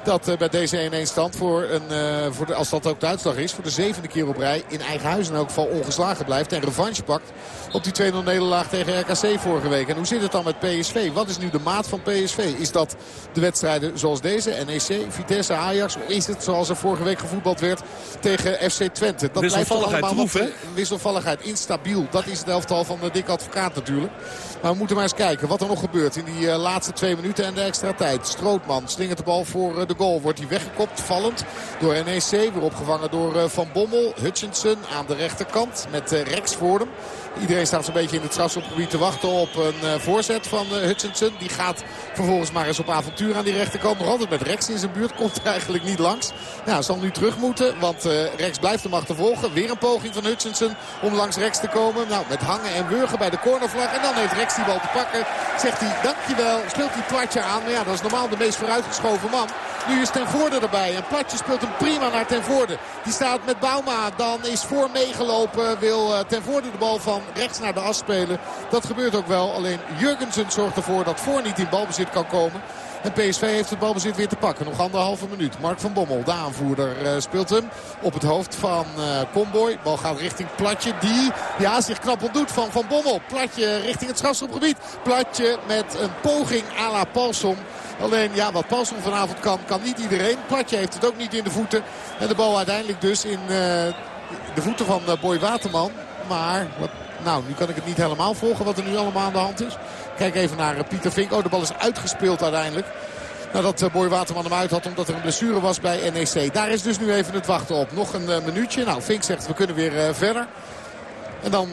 Dat uh, bij deze 1-1 stand, voor een, uh, voor de, als dat ook de uitslag is... voor de zevende keer op rij in eigen huis in elk geval ongeslagen blijft. En revanche pakt op die 2-0 nederlaag tegen RKC vorige week. En hoe zit het dan met PSV? Wat is nu de maat van PSV? Is dat de wedstrijden zoals deze, NEC, Vitesse, Ajax? Of is het zoals er vorige week gevoetbald werd tegen FC Twente? Dat blijft allemaal wat, wisselvalligheid, instabiel. Dat is het elftal van de dikke advocaat natuurlijk. Maar we moeten maar eens kijken wat er nog gebeurt in die laatste twee minuten en de extra tijd. Strootman slingert de bal voor uh, de goal. Wordt hij weggekopt, vallend door NEC. Weer opgevangen door uh, Van Bommel. Hutchinson aan de rechterkant met Rex voor hem. Iedereen staat zo'n beetje in het strafschopgebied te wachten op een uh, voorzet van uh, Hutchinson. Die gaat vervolgens maar eens op avontuur aan die rechterkant. Nog altijd met Rex in zijn buurt. Komt er eigenlijk niet langs. Nou, zal nu terug moeten. Want uh, Rex blijft hem achtervolgen. Weer een poging van Hutchinson om langs Rex te komen. Nou, met hangen en wurgen bij de cornervlag. En dan heeft Rex die bal te pakken. Zegt hij dankjewel. Speelt hij Platje aan. Maar ja, dat is normaal de meest vooruitgeschoven man. Nu is Ten Voorde erbij. En Platje speelt hem prima naar Ten Voorde. Die staat met Bauma. Dan is voor meegelopen. Wil Ten Voorde de bal van rechts naar de as spelen. Dat gebeurt ook wel. Alleen Jurgensen zorgt ervoor dat voor niet in balbezit kan komen. En PSV heeft het balbezit weer te pakken. Nog anderhalve minuut. Mark van Bommel, de aanvoerder, uh, speelt hem op het hoofd van uh, Comboy. Bal gaat richting Platje. Die ja, zich knap ontdoet van Van Bommel. Platje richting het strafschopgebied. Platje met een poging à la Palsom. Alleen ja, wat Palsom vanavond kan, kan niet iedereen. Platje heeft het ook niet in de voeten. En de bal uiteindelijk dus in uh, de voeten van Boy Waterman. Maar wat nou, nu kan ik het niet helemaal volgen wat er nu allemaal aan de hand is. Kijk even naar Pieter Vink. Oh, de bal is uitgespeeld uiteindelijk. Nadat Boy Waterman hem uit had omdat er een blessure was bij NEC. Daar is dus nu even het wachten op. Nog een minuutje. Nou, Vink zegt we kunnen weer verder. En dan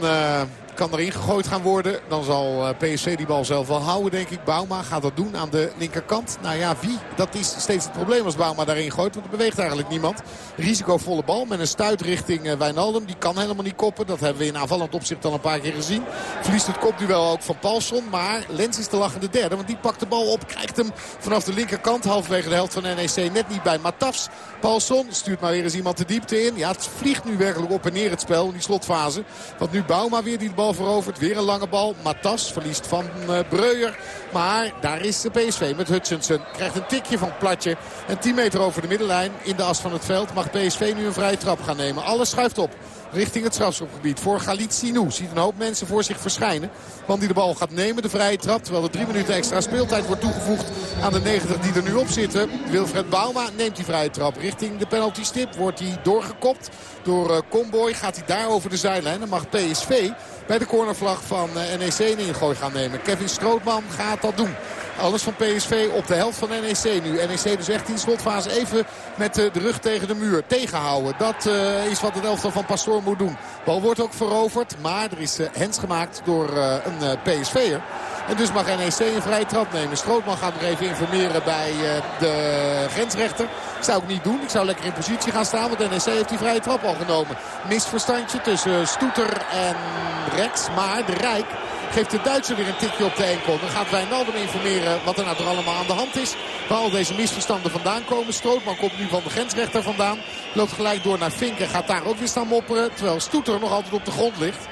kan erin gegooid gaan worden. Dan zal uh, PSV die bal zelf wel houden, denk ik. Bauma gaat dat doen aan de linkerkant. Nou ja, wie? Dat is steeds het probleem als Bauma daarin gooit. Want er beweegt eigenlijk niemand. Risicovolle bal met een stuit richting uh, Wijnaldum. Die kan helemaal niet koppen. Dat hebben we in aanvallend opzicht al een paar keer gezien. Verliest het kopduel ook van Paulson. Maar Lens is de lachende derde. Want die pakt de bal op. Krijgt hem vanaf de linkerkant. Halverwege de helft van NEC. Net niet bij Matafs. Paulson stuurt maar weer eens iemand de diepte in. Ja, het vliegt nu werkelijk op en neer het spel in die slotfase. Want nu Bauma weer die bal verovert. Weer een lange bal. Matas verliest van uh, Breuer. Maar daar is de PSV met Hutchinson. Krijgt een tikje van Platje. En 10 meter over de middenlijn in de as van het veld mag PSV nu een vrije trap gaan nemen. Alles schuift op richting het strafschopgebied voor Galit Sinou. Ziet een hoop mensen voor zich verschijnen. Want die de bal gaat nemen, de vrije trap. Terwijl er drie minuten extra speeltijd wordt toegevoegd aan de 90 die er nu op zitten. Wilfred Bauma neemt die vrije trap richting de penalty stip. Wordt hij doorgekopt door uh, Comboy. Gaat hij daar over de zijlijn. Dan mag PSV bij de cornervlag van NEC een ingooi gaan nemen. Kevin Strootman gaat dat doen. Alles van PSV op de helft van NEC nu. NEC dus echt in slotfase even met de rug tegen de muur. Tegenhouden. Dat uh, is wat het elftal van Pastoor moet doen. Bal wordt ook veroverd. Maar er is uh, hens gemaakt door een PSV'er. En dus mag NEC een vrije trap nemen. Strootman gaat nog even informeren bij de grensrechter. Ik zou het niet doen. Ik zou lekker in positie gaan staan. Want NEC heeft die vrije trap al genomen. Misverstandje tussen Stoeter en Rex. Maar de Rijk geeft de Duitser weer een tikje op de enkel. Dan gaat Wijnaldum informeren wat er nou allemaal aan de hand is. Waar al deze misverstanden vandaan komen. Strootman komt nu van de grensrechter vandaan. Loopt gelijk door naar Fink en gaat daar ook weer staan mopperen. Terwijl Stoeter nog altijd op de grond ligt.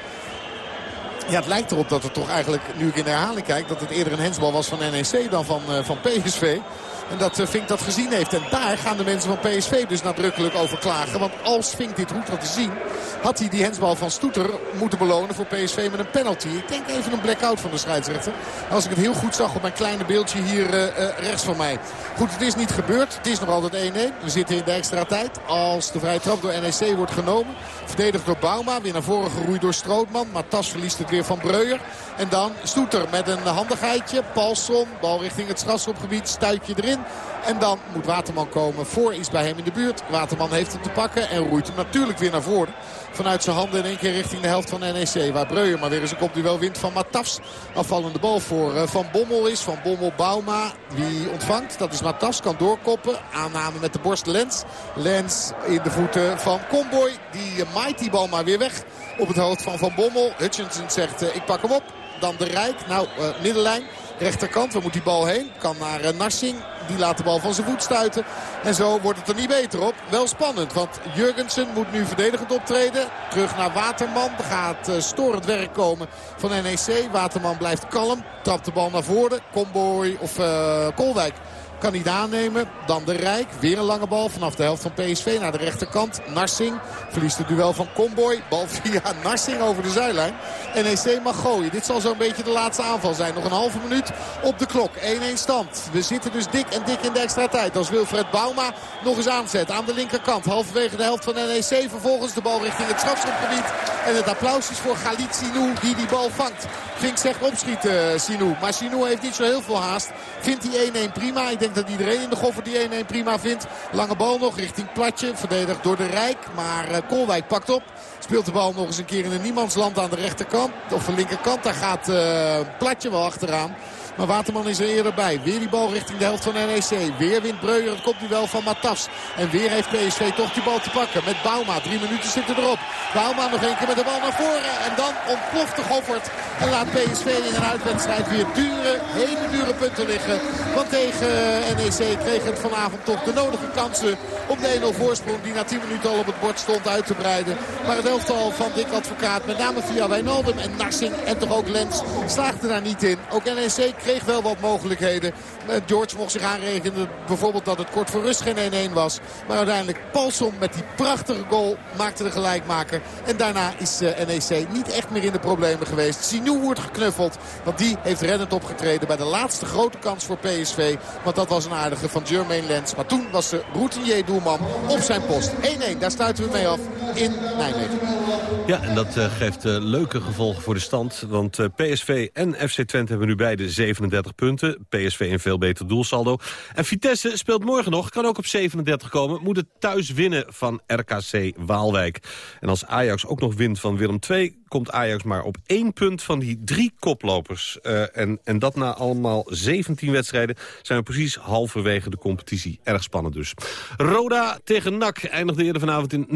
Ja, het lijkt erop dat het toch eigenlijk, nu ik in de herhaling kijk... dat het eerder een hensbal was van NEC dan van, uh, van PSV. En dat uh, Fink dat gezien heeft. En daar gaan de mensen van PSV dus nadrukkelijk over klagen. Want als Fink dit goed had te zien... had hij die hensbal van Stoeter moeten belonen voor PSV met een penalty. Ik denk even een blackout van de scheidsrechter. Als ik het heel goed zag op mijn kleine beeldje hier uh, uh, rechts van mij. Goed, het is niet gebeurd. Het is nog altijd 1-1. We zitten in de extra tijd. Als de vrije trap door NEC wordt genomen. Verdedigd door Bauma. Weer naar voren geroeid door Strootman. Maar Tas verliest het weer van Breuer. En dan Stoeter met een handigheidje. Paulson, bal richting het strafschopgebied. Stuitje erin. En dan moet Waterman komen. Voor is bij hem in de buurt. Waterman heeft hem te pakken en roeit hem natuurlijk weer naar voren. Vanuit zijn handen in één keer richting de helft van NEC. Waar Breuer maar weer eens een kopduel wint van Matafs. Afvallende bal voor uh, Van Bommel is. Van Bommel Bauma. Wie ontvangt? Dat is Matafs. Kan doorkoppen. Aanname met de borst Lens. Lens in de voeten van Comboy. Die uh, maait die bal maar weer weg. Op het hoofd van Van Bommel. Hutchinson zegt uh, ik pak hem op. Dan de Rijk. Nou, middenlijn. Rechterkant, waar moet die bal heen? Kan naar Narsing. Die laat de bal van zijn voet stuiten. En zo wordt het er niet beter op. Wel spannend, want Jurgensen moet nu verdedigend optreden. Terug naar Waterman. Er gaat uh, storend werk komen van NEC. Waterman blijft kalm. Trapt de bal naar voren. Comboy of uh, Kolwijk Kan niet aannemen. Dan de Rijk. Weer een lange bal vanaf de helft van PSV naar de rechterkant. Narsing verliest het duel van Comboy. Bal via Narsing over de zijlijn. NEC mag gooien. Dit zal zo'n beetje de laatste aanval zijn. Nog een halve minuut op de klok. 1-1 stand. We zitten dus dik en dik in de extra tijd. Als Wilfred Bauma nog eens aanzet aan de linkerkant. Halverwege de helft van NEC. Vervolgens de bal richting het strafschopgebied. En het applaus is voor Galit Sinou die die bal vangt. Vink zegt opschieten Sinou. Maar Sinou heeft niet zo heel veel haast. Vindt die 1-1 prima. Dat iedereen in de goffer die 1-1 prima vindt. Lange bal nog richting Platje. Verdedigd door de Rijk. Maar uh, Kolwijk pakt op. Speelt de bal nog eens een keer in een niemandsland aan de rechterkant. Of de linkerkant. Daar gaat uh, Platje wel achteraan. Maar Waterman is er eerder bij. Weer die bal richting de helft van NEC. Weer wint Breuer het kopduel van Matas. En weer heeft PSV toch die bal te pakken. Met Bauma. Drie minuten zitten erop. Bauma nog één keer met de bal naar voren. En dan ontploft de Goffert. En laat PSV in een uitwedstrijd weer dure, hele dure punten liggen. Want tegen NEC kreeg het vanavond toch de nodige kansen om de 1-0 voorsprong die na 10 minuten al op het bord stond uit te breiden. Maar het elftal van Dick Advocaat, met name via Wijnaldum en Narsing en toch ook Lens, slaagde daar niet in. Ook NEC kreeg wel wat mogelijkheden. George mocht zich aanrekenen bijvoorbeeld dat het kort voor rust geen 1-1 was. Maar uiteindelijk Paulson met die prachtige goal maakte de gelijkmaker. En daarna is NEC niet echt meer in de problemen geweest. Sinou wordt geknuffeld, want die heeft reddend opgetreden bij de laatste grote kans voor PSV. Want dat was een aardige van Jermaine Lens. Maar toen was de routinier doelman op zijn post. 1-1, daar sluiten we mee af in Nijmegen. Ja, en dat uh, geeft leuke gevolgen voor de stand. Want PSV en FC Twente hebben nu beide 37 punten. PSV een veel beter doelsaldo. En Vitesse speelt morgen nog, kan ook op 37 komen. Moet het thuis winnen van RKC Waalwijk. En als Ajax ook nog wint van Willem II... komt Ajax maar op één punt van die drie koplopers. Uh, en, en dat na allemaal 17 wedstrijden... zijn we precies halverwege de competitie. Erg spannend dus. Roda tegen NAC eindigde eerder vanavond in 0-0.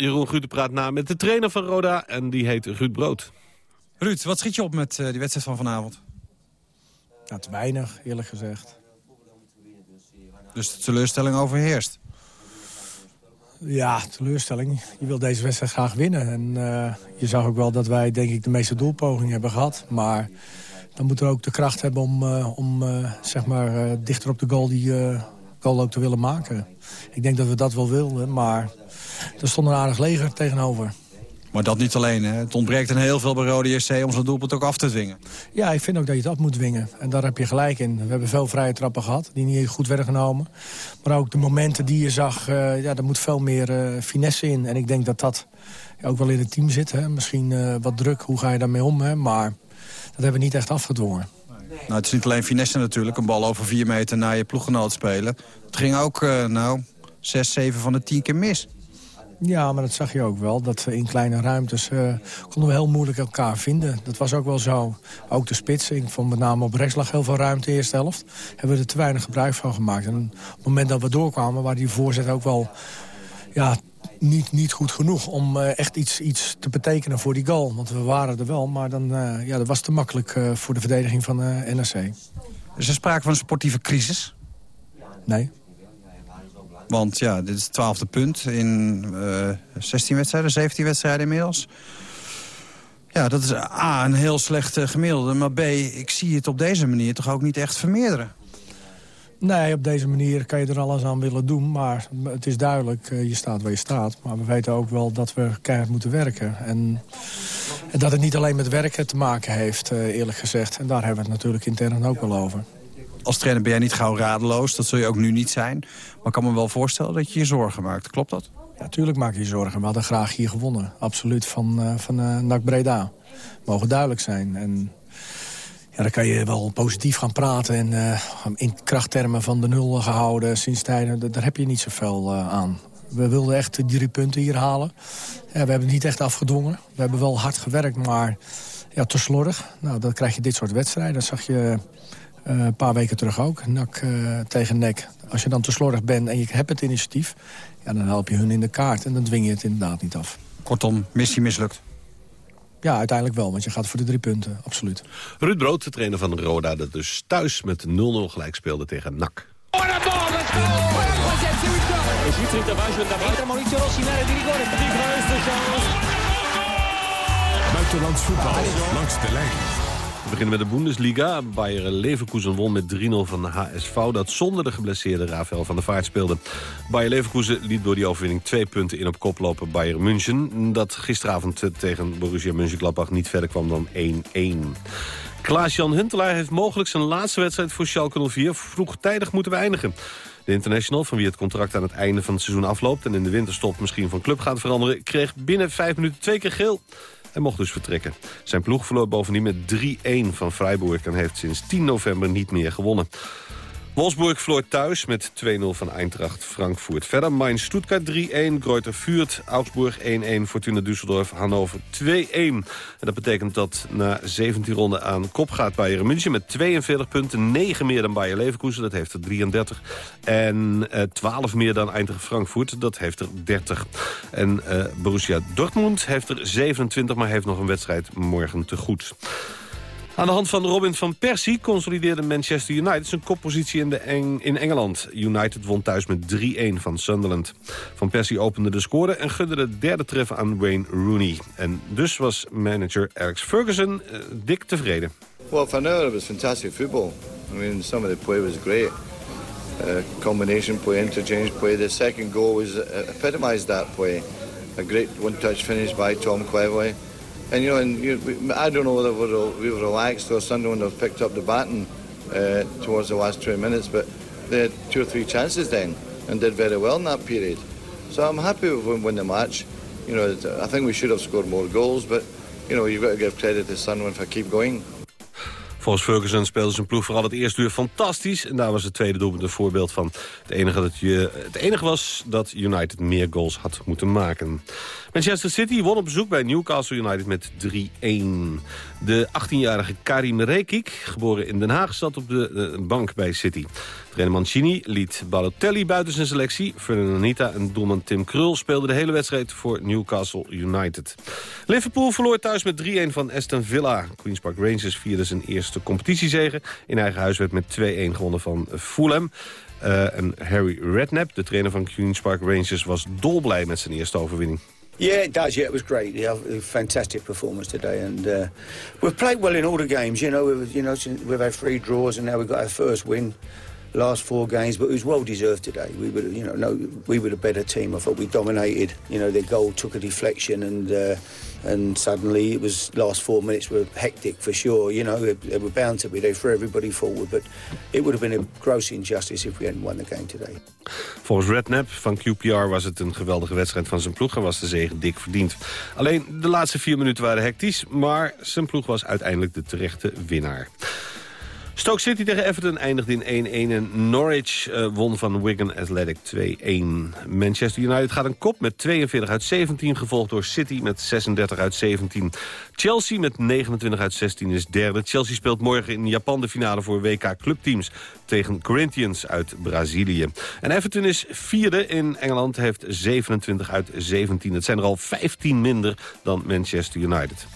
Jeroen Gude praat na met de trainer van Roda en die heet Ruud Brood. Ruud, wat schiet je op met uh, die wedstrijd van vanavond? Nou, te weinig, eerlijk gezegd. Dus de teleurstelling overheerst? Ja, teleurstelling. Je wil deze wedstrijd graag winnen. En uh, je zag ook wel dat wij, denk ik, de meeste doelpogingen hebben gehad. Maar dan moeten we ook de kracht hebben om, uh, om uh, zeg maar, dichter op de goal die goal ook te willen maken. Ik denk dat we dat wel wilden, maar er stond een aardig leger tegenover. Maar dat niet alleen, hè? Het ontbreekt een heel veel bij Rode JC om zo'n doelpunt ook af te dwingen. Ja, ik vind ook dat je dat moet dwingen. En daar heb je gelijk in. We hebben veel vrije trappen gehad, die niet goed werden genomen. Maar ook de momenten die je zag, uh, ja, daar moet veel meer uh, finesse in. En ik denk dat dat ook wel in het team zit. Hè? Misschien uh, wat druk, hoe ga je daarmee om? Hè? Maar dat hebben we niet echt afgedwongen. Nou, het is niet alleen finesse natuurlijk, een bal over vier meter naar je ploeggenoot spelen. Het ging ook, nou, zes, zeven van de tien keer mis. Ja, maar dat zag je ook wel. Dat we in kleine ruimtes uh, konden we heel moeilijk elkaar vinden. Dat was ook wel zo. Ook de spits. Ik vond met name op rechts lag heel veel ruimte de eerste helft. Hebben we er te weinig gebruik van gemaakt. En op het moment dat we doorkwamen, waren die voorzet ook wel... Ja, niet, niet goed genoeg om uh, echt iets, iets te betekenen voor die goal. Want we waren er wel, maar dan, uh, ja, dat was te makkelijk uh, voor de verdediging van NRC. Is er sprake van een sportieve crisis? Nee. Want ja, dit is het twaalfde punt in uh, 16 wedstrijden, 17 wedstrijden inmiddels. Ja, dat is A, een heel slecht uh, gemiddelde. Maar B, ik zie het op deze manier toch ook niet echt vermeerderen. Nee, op deze manier kan je er alles aan willen doen. Maar het is duidelijk, uh, je staat waar je staat. Maar we weten ook wel dat we keihard moeten werken. En, dat het niet alleen met werken te maken heeft, eerlijk gezegd. En daar hebben we het natuurlijk intern ook wel over. Als trainer ben jij niet gauw radeloos, dat zul je ook nu niet zijn. Maar ik kan me wel voorstellen dat je je zorgen maakt. Klopt dat? Ja, tuurlijk maak je je zorgen. We hadden graag hier gewonnen. Absoluut van, uh, van uh, NAC Breda. Mogen duidelijk zijn. En ja, dan kan je wel positief gaan praten. En uh, in krachttermen van de nul gehouden sinds tijden. Daar heb je niet zoveel aan. We wilden echt die drie punten hier halen. Ja, we hebben het niet echt afgedwongen. We hebben wel hard gewerkt, maar ja, te slordig. Nou, dan krijg je dit soort wedstrijden. Dat zag je uh, een paar weken terug ook, nak uh, tegen nek. Als je dan te slordig bent en je hebt het initiatief... Ja, dan help je hun in de kaart en dan dwing je het inderdaad niet af. Kortom, missie mislukt. Ja, uiteindelijk wel, want je gaat voor de drie punten, absoluut. Ruud Brood, de trainer van Roda, dat dus thuis met 0-0 gelijk speelde tegen NAC. Buitenlands voetbal langs de lijn. We beginnen met de Bundesliga. Bayer Leverkusen won met 3-0 van de HSV... dat zonder de geblesseerde Rafael van der Vaart speelde. Bayer Leverkusen liet door die overwinning twee punten in op koploper Bayern München... dat gisteravond tegen Borussia Mönchengladbach niet verder kwam dan 1-1. Klaas-Jan Huntelaar heeft mogelijk zijn laatste wedstrijd voor Schalke 04 vroegtijdig moeten beëindigen. De international, van wie het contract aan het einde van het seizoen afloopt... en in de winterstop misschien van club gaat veranderen... kreeg binnen vijf minuten twee keer geel en mocht dus vertrekken. Zijn ploeg verloor bovendien met 3-1 van Freiburg... en heeft sinds 10 november niet meer gewonnen. Wolfsburg verloor thuis met 2-0 van Eintracht Frankfurt. Verder Mainz Stuttgart 3-1, Greuther Vuurt, Augsburg 1-1, Fortuna Düsseldorf, Hannover 2-1. En dat betekent dat na 17 ronden aan kop gaat Bayern München met 42 punten. 9 meer dan Bayer Leverkusen, dat heeft er 33. En eh, 12 meer dan Eintracht Frankfurt, dat heeft er 30. En eh, Borussia Dortmund heeft er 27, maar heeft nog een wedstrijd morgen te goed. Aan de hand van Robin van Persie consolideerde Manchester United zijn koppositie in, de in Engeland. United won thuis met 3-1 van Sunderland. Van Persie opende de score en gunde de derde treffer aan Wayne Rooney. En dus was manager Alex Ferguson uh, dik tevreden. Well, for now it was fantastic football. I mean, some of the play was great. Uh, combination play, interchange play. The second goal was uh, epitomised that play. A great one-touch finish by Tom Cleverley. And you know, and you, I don't know whether we were, we were relaxed or Sunderland have picked up the baton uh, towards the last two minutes, but they had two or three chances then and did very well in that period. So I'm happy with we win the match. You know, I think we should have scored more goals, but you know, you've got to give credit to Sunderland for keep going. Volgens Ferguson speelde zijn ploeg vooral het eerste uur fantastisch. En daar was het tweede doelpunt een voorbeeld van. Het enige, dat je, het enige was dat United meer goals had moeten maken. Manchester City won op bezoek bij Newcastle United met 3-1. De 18-jarige Karim Rekik, geboren in Den Haag, zat op de bank bij City. Trainer Mancini liet Balotelli buiten zijn selectie. Fernando Anita en doelman Tim Krul speelden de hele wedstrijd voor Newcastle United. Liverpool verloor thuis met 3-1 van Aston Villa. Queen's Park Rangers vierde zijn eerste competitiezege. In eigen huis werd met 2-1 gewonnen van Fulham. Uh, en Harry Redknapp, de trainer van Queen's Park Rangers, was dolblij met zijn eerste overwinning. Yeah, it does. Yeah, it was great. Yeah, fantastic performance today, and uh, we've played well in all the games. You know, we've you know we've had three draws, and now we've got our first win. Last four games, but it was well deserved today. We were, you know, no, we were a better team. I thought we dominated. You know, their goal took a deflection, and uh, and suddenly it was last four minutes were hectic for sure. You know, they were bound to be. They threw everybody forward, but it would have been a gross injustice if we hadn't won the game today. Volgens Redknapp van QPR was het een geweldige wedstrijd van zijn ploeg en was de zege dik verdiend. Alleen de laatste vier minuten waren hectisch, maar zijn ploeg was uiteindelijk de terechte winnaar. Stoke City tegen Everton eindigde in 1-1 en Norwich uh, won van Wigan Athletic 2-1. Manchester United gaat een kop met 42 uit 17, gevolgd door City met 36 uit 17. Chelsea met 29 uit 16 is derde. Chelsea speelt morgen in Japan de finale voor WK Clubteams tegen Corinthians uit Brazilië. En Everton is vierde in Engeland, heeft 27 uit 17. Het zijn er al 15 minder dan Manchester United.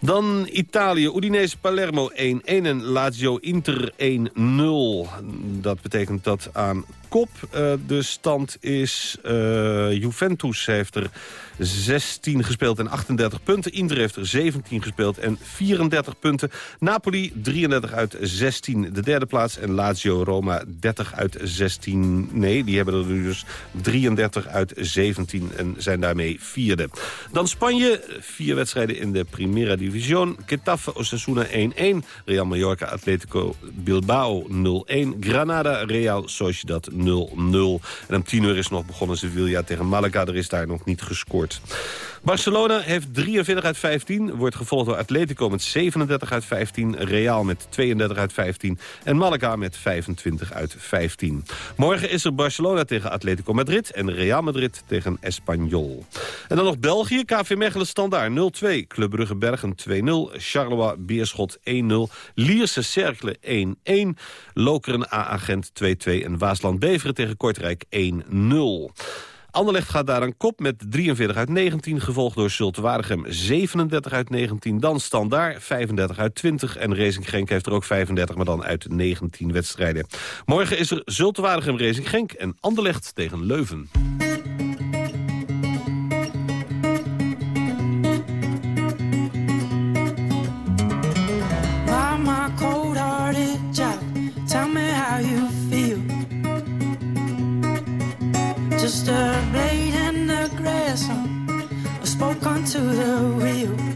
Dan Italië, Udinese Palermo 1-1 en Lazio Inter 1-0. Dat betekent dat aan kop uh, de stand is... Uh, Juventus heeft er 16 gespeeld en 38 punten. Inter heeft er 17 gespeeld en 34 punten. Napoli 33 uit 16 de derde plaats. En Lazio Roma 30 uit 16. Nee, die hebben er dus 33 uit 17 en zijn daarmee vierde. Dan Spanje, vier wedstrijden in de Primera Division. Getafe Osasuna 1-1. Real Mallorca Atletico Bilbao 0-1. Granada Real Sociedad 0-0. En om 10 uur is nog begonnen Sevilla tegen Malaga. Er is daar nog niet gescoord. Barcelona heeft 43 uit 15, wordt gevolgd door Atletico met 37 uit 15... Real met 32 uit 15 en Malaga met 25 uit 15. Morgen is er Barcelona tegen Atletico Madrid en Real Madrid tegen Espanyol. En dan nog België, KV Mechelen Standaard 0-2, Club Brugge Bergen 2-0... Charleroi Beerschot 1-0, Lierse Cercle 1-1... Lokeren A-agent 2-2 en Waasland Beveren tegen Kortrijk 1-0. Anderlecht gaat daar een kop met 43 uit 19, gevolgd door Zulte Waregem 37 uit 19. Dan Standaard 35 uit 20 en Racing Genk heeft er ook 35, maar dan uit 19 wedstrijden. Morgen is er Zulte Waregem Racing Genk en Anderlecht tegen Leuven. just a blade and the grass, I spoke onto the wheel.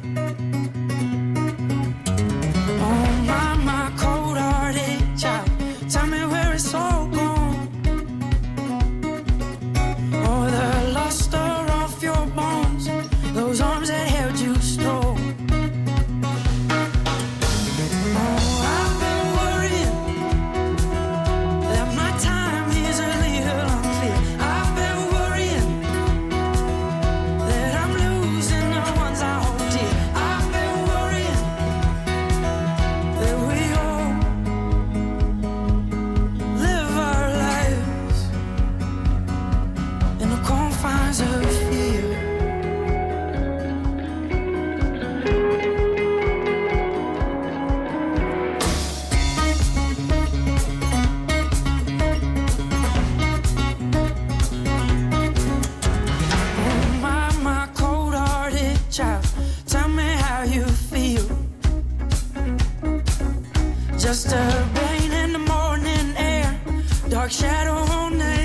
Dark shadow on the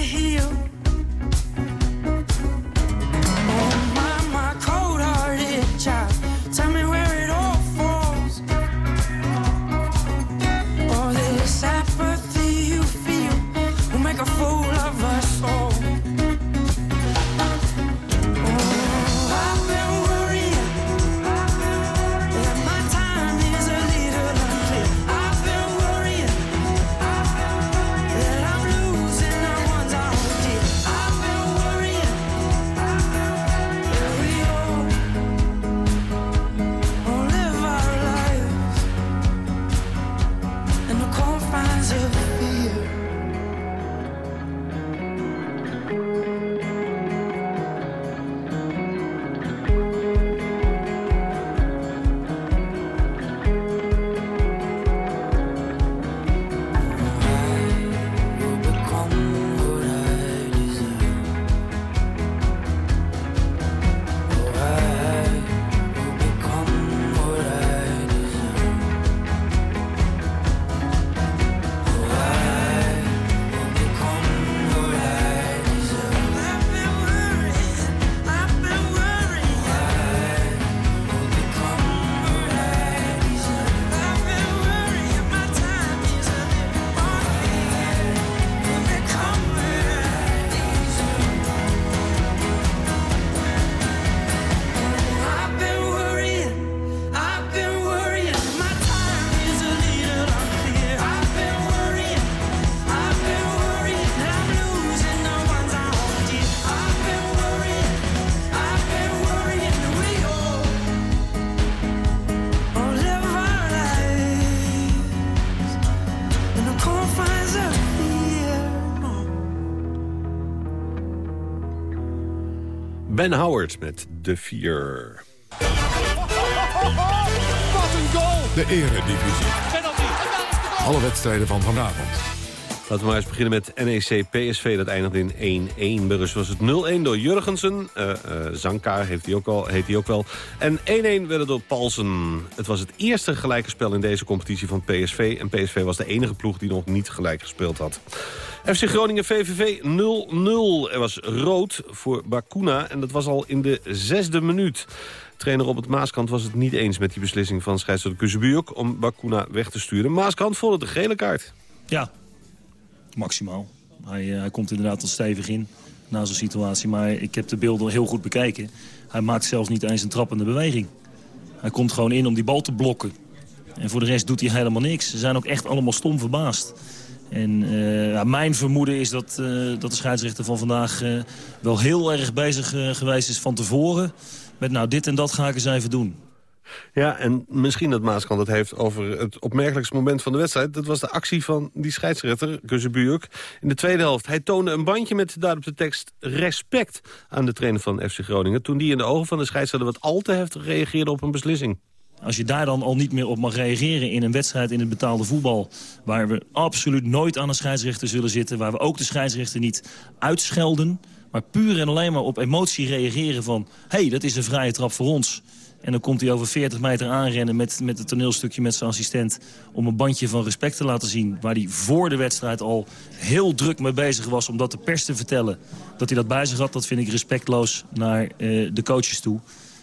Ben Howard met De Vier. Wat een goal! De eredivisie. Alle wedstrijden van vanavond. Laten we maar eens beginnen met NEC PSV. Dat eindigde in 1-1. Burgers was het 0-1 door Jurgensen. Eh, Zanka heeft hij ook al, heet hij ook wel. En 1-1 werd het door Paulsen. Het was het eerste gelijke spel in deze competitie van PSV. En PSV was de enige ploeg die nog niet gelijk gespeeld had. FC Groningen VVV 0-0. Er was rood voor Bakuna en dat was al in de zesde minuut. Trainer Robert Maaskant was het niet eens met die beslissing van scheidsrechter Kuzebuurk... om Bakuna weg te sturen. Maaskant vond het gele kaart. Ja, maximaal. Hij, eh, hij komt inderdaad al stevig in na zo'n situatie. Maar ik heb de beelden heel goed bekeken. Hij maakt zelfs niet eens een trappende beweging. Hij komt gewoon in om die bal te blokken. En voor de rest doet hij helemaal niks. Ze zijn ook echt allemaal stom verbaasd. En eh, ja, mijn vermoeden is dat, eh, dat de scheidsrechter van vandaag wel heel erg bezig geweest is van tevoren. Met nou, dit en dat ga ik eens even doen. Ja, en misschien dat Maaskant het heeft over het opmerkelijkste moment van de wedstrijd. Dat was de actie van die scheidsrechter, Kuzebuurk, in de tweede helft. Hij toonde een bandje met daarop de tekst respect aan de trainer van FC Groningen... toen die in de ogen van de scheidsrechter wat al te heftig reageerde op een beslissing. Als je daar dan al niet meer op mag reageren in een wedstrijd in het betaalde voetbal... waar we absoluut nooit aan een scheidsrechter zullen zitten... waar we ook de scheidsrechter niet uitschelden... maar puur en alleen maar op emotie reageren van... hé, hey, dat is een vrije trap voor ons. En dan komt hij over 40 meter aanrennen met, met het toneelstukje met zijn assistent... om een bandje van respect te laten zien... waar hij voor de wedstrijd al heel druk mee bezig was... om dat de pers te vertellen dat hij dat bij zich had. Dat vind ik respectloos naar eh, de coaches toe.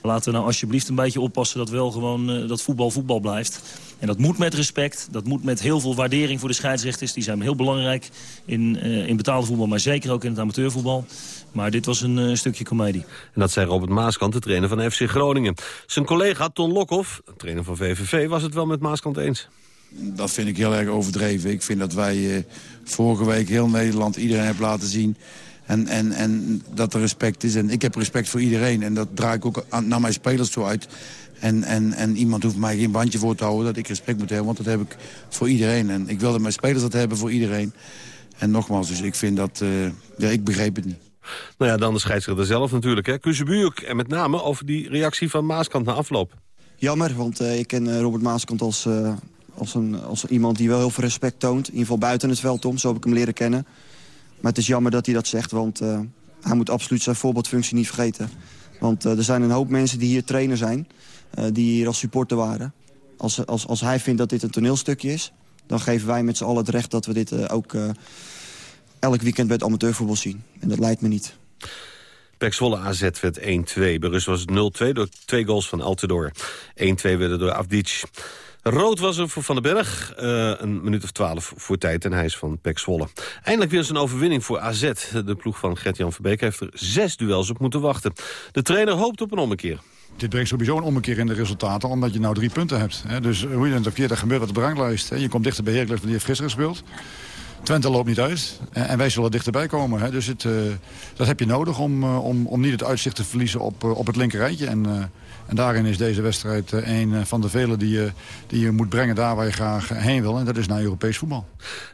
Laten we nou alsjeblieft een beetje oppassen dat wel gewoon eh, dat voetbal voetbal blijft. En dat moet met respect, dat moet met heel veel waardering voor de scheidsrechters. Die zijn heel belangrijk in, eh, in betaalde voetbal, maar zeker ook in het amateurvoetbal. Maar dit was een eh, stukje komedie. En dat zei Robert Maaskant, de trainer van FC Groningen. Zijn collega Ton Lokhoff, trainer van VVV, was het wel met Maaskant eens. Dat vind ik heel erg overdreven. Ik vind dat wij eh, vorige week heel Nederland iedereen hebben laten zien... En, en, en dat er respect is. En ik heb respect voor iedereen. En dat draai ik ook aan, naar mijn spelers toe uit. En, en, en iemand hoeft mij geen bandje voor te houden dat ik respect moet hebben. Want dat heb ik voor iedereen. En ik wil dat mijn spelers dat hebben voor iedereen. En nogmaals, dus ik vind dat... Uh, ja, ik begreep het niet. Nou ja, dan de scheidsrechter zelf natuurlijk. Hè. Kuzebuurk en met name over die reactie van Maaskant na afloop. Jammer, want uh, ik ken uh, Robert Maaskant als, uh, als, een, als iemand die wel heel veel respect toont. In ieder geval buiten het veld om, zo heb ik hem leren kennen. Maar het is jammer dat hij dat zegt, want hij moet absoluut zijn voorbeeldfunctie niet vergeten. Want er zijn een hoop mensen die hier trainer zijn, die hier als supporter waren. Als, als, als hij vindt dat dit een toneelstukje is, dan geven wij met z'n allen het recht dat we dit eh, ook eh, elk weekend bij het amateurvoetbal zien. En dat lijkt me niet. Pek Zwolle AZ werd 1-2. Bij rust was het 0-2 door twee goals van Altidor. 1-2 werden door Avdic. Rood was er voor Van den Berg. eh, een minuut of twaalf voor tijd en hij is van Pek Zwolle. Eindelijk weer eens een overwinning voor AZ. De ploeg van Gert-Jan Verbeek heeft er zes duels op moeten wachten. De trainer hoopt op een ommekeer. Dit brengt sowieso een ommekeer in de resultaten, omdat je nou drie punten hebt. Dus hoe je het ook keer, dat gebeurt op de. Hè. Je komt dichter bij Heracles, want die heeft gisteren gespeeld. Twente loopt niet uit en en wij zullen dichterbij komen. Hè. Dus het, eh, dat heb je nodig om, eh, om, om niet het uitzicht te verliezen op, eh, op het linkerrijtje. En, eh, en daarin is deze wedstrijd eh, een eh, van de vele die je, die je moet brengen daar waar je graag heen wil. En dat is naar Europees voetbal.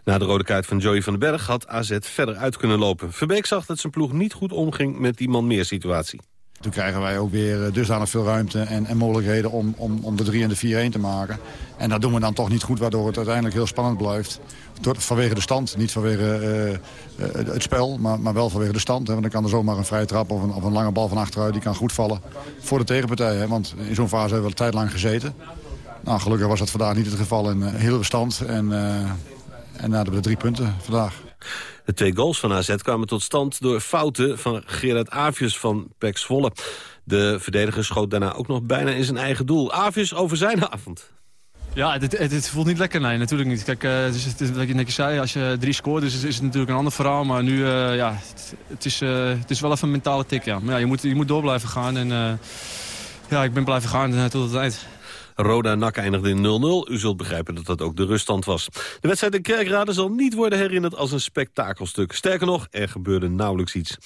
Na de rode kaart van Joey van den Berg had AZ verder uit kunnen lopen. Verbeek zag dat zijn ploeg niet goed omging met die man meer situatie. Toen krijgen wij ook weer eh, dusdanig veel ruimte en, en mogelijkheden om, om, om de 3 en de 4-1 te maken. En dat doen we dan toch niet goed, waardoor het uiteindelijk heel spannend blijft. Door, vanwege de stand, niet vanwege eh, eh, het spel, maar, maar wel vanwege de stand. Hè. Want dan kan er zomaar een vrije trap of een, of een lange bal van achteruit, die kan goed vallen voor de tegenpartij. Hè. Want in zo'n fase hebben we een tijd lang gezeten. Nou, gelukkig was dat vandaag niet het geval en uh, heel bestand. En, uh, en hebben we drie punten vandaag. De twee goals van AZ kwamen tot stand door fouten van Gerard Avius van Pek Zwolle. De verdediger schoot daarna ook nog bijna in zijn eigen doel. Avius over zijn avond. Ja, het, voelt niet lekker, nee, natuurlijk niet. Kijk, uh, het is, het wat je netjes zei, als je drie scoort is, het natuurlijk een ander verhaal. Maar nu, uh, ja, het, is, uh, het is wel even een mentale tik, ja. Maar ja, je moet, je moet door blijven gaan en ja, ik ben blijven gaan tot het eind. Roda NAC eindigde in 0-0. U zult begrijpen dat dat ook de ruststand was. De wedstrijd in Kerkrade zal niet worden herinnerd als een spektakelstuk. Sterker nog, er gebeurde nauwelijks iets.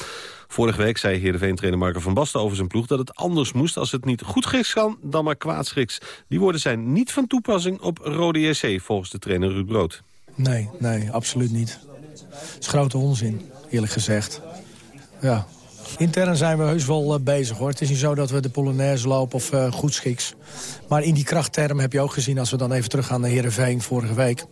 Vorige week zei Heerenveen-trainer Marco van Basten over zijn ploeg... dat het anders moest als het niet goed Grieks kan, dan maar kwaad Grieks. Die woorden zijn niet van toepassing op Rode JC, volgens de trainer Ruud Brood. Nee, nee, absoluut niet. Het is grote onzin, eerlijk gezegd. Ja, Intern zijn we heus wel uh, bezig hoor. Het is niet zo dat we de Polonaise lopen of uh, goed schiks. Maar in die krachtterm heb je ook gezien... als we dan even teruggaan naar Heerenveen vorige week...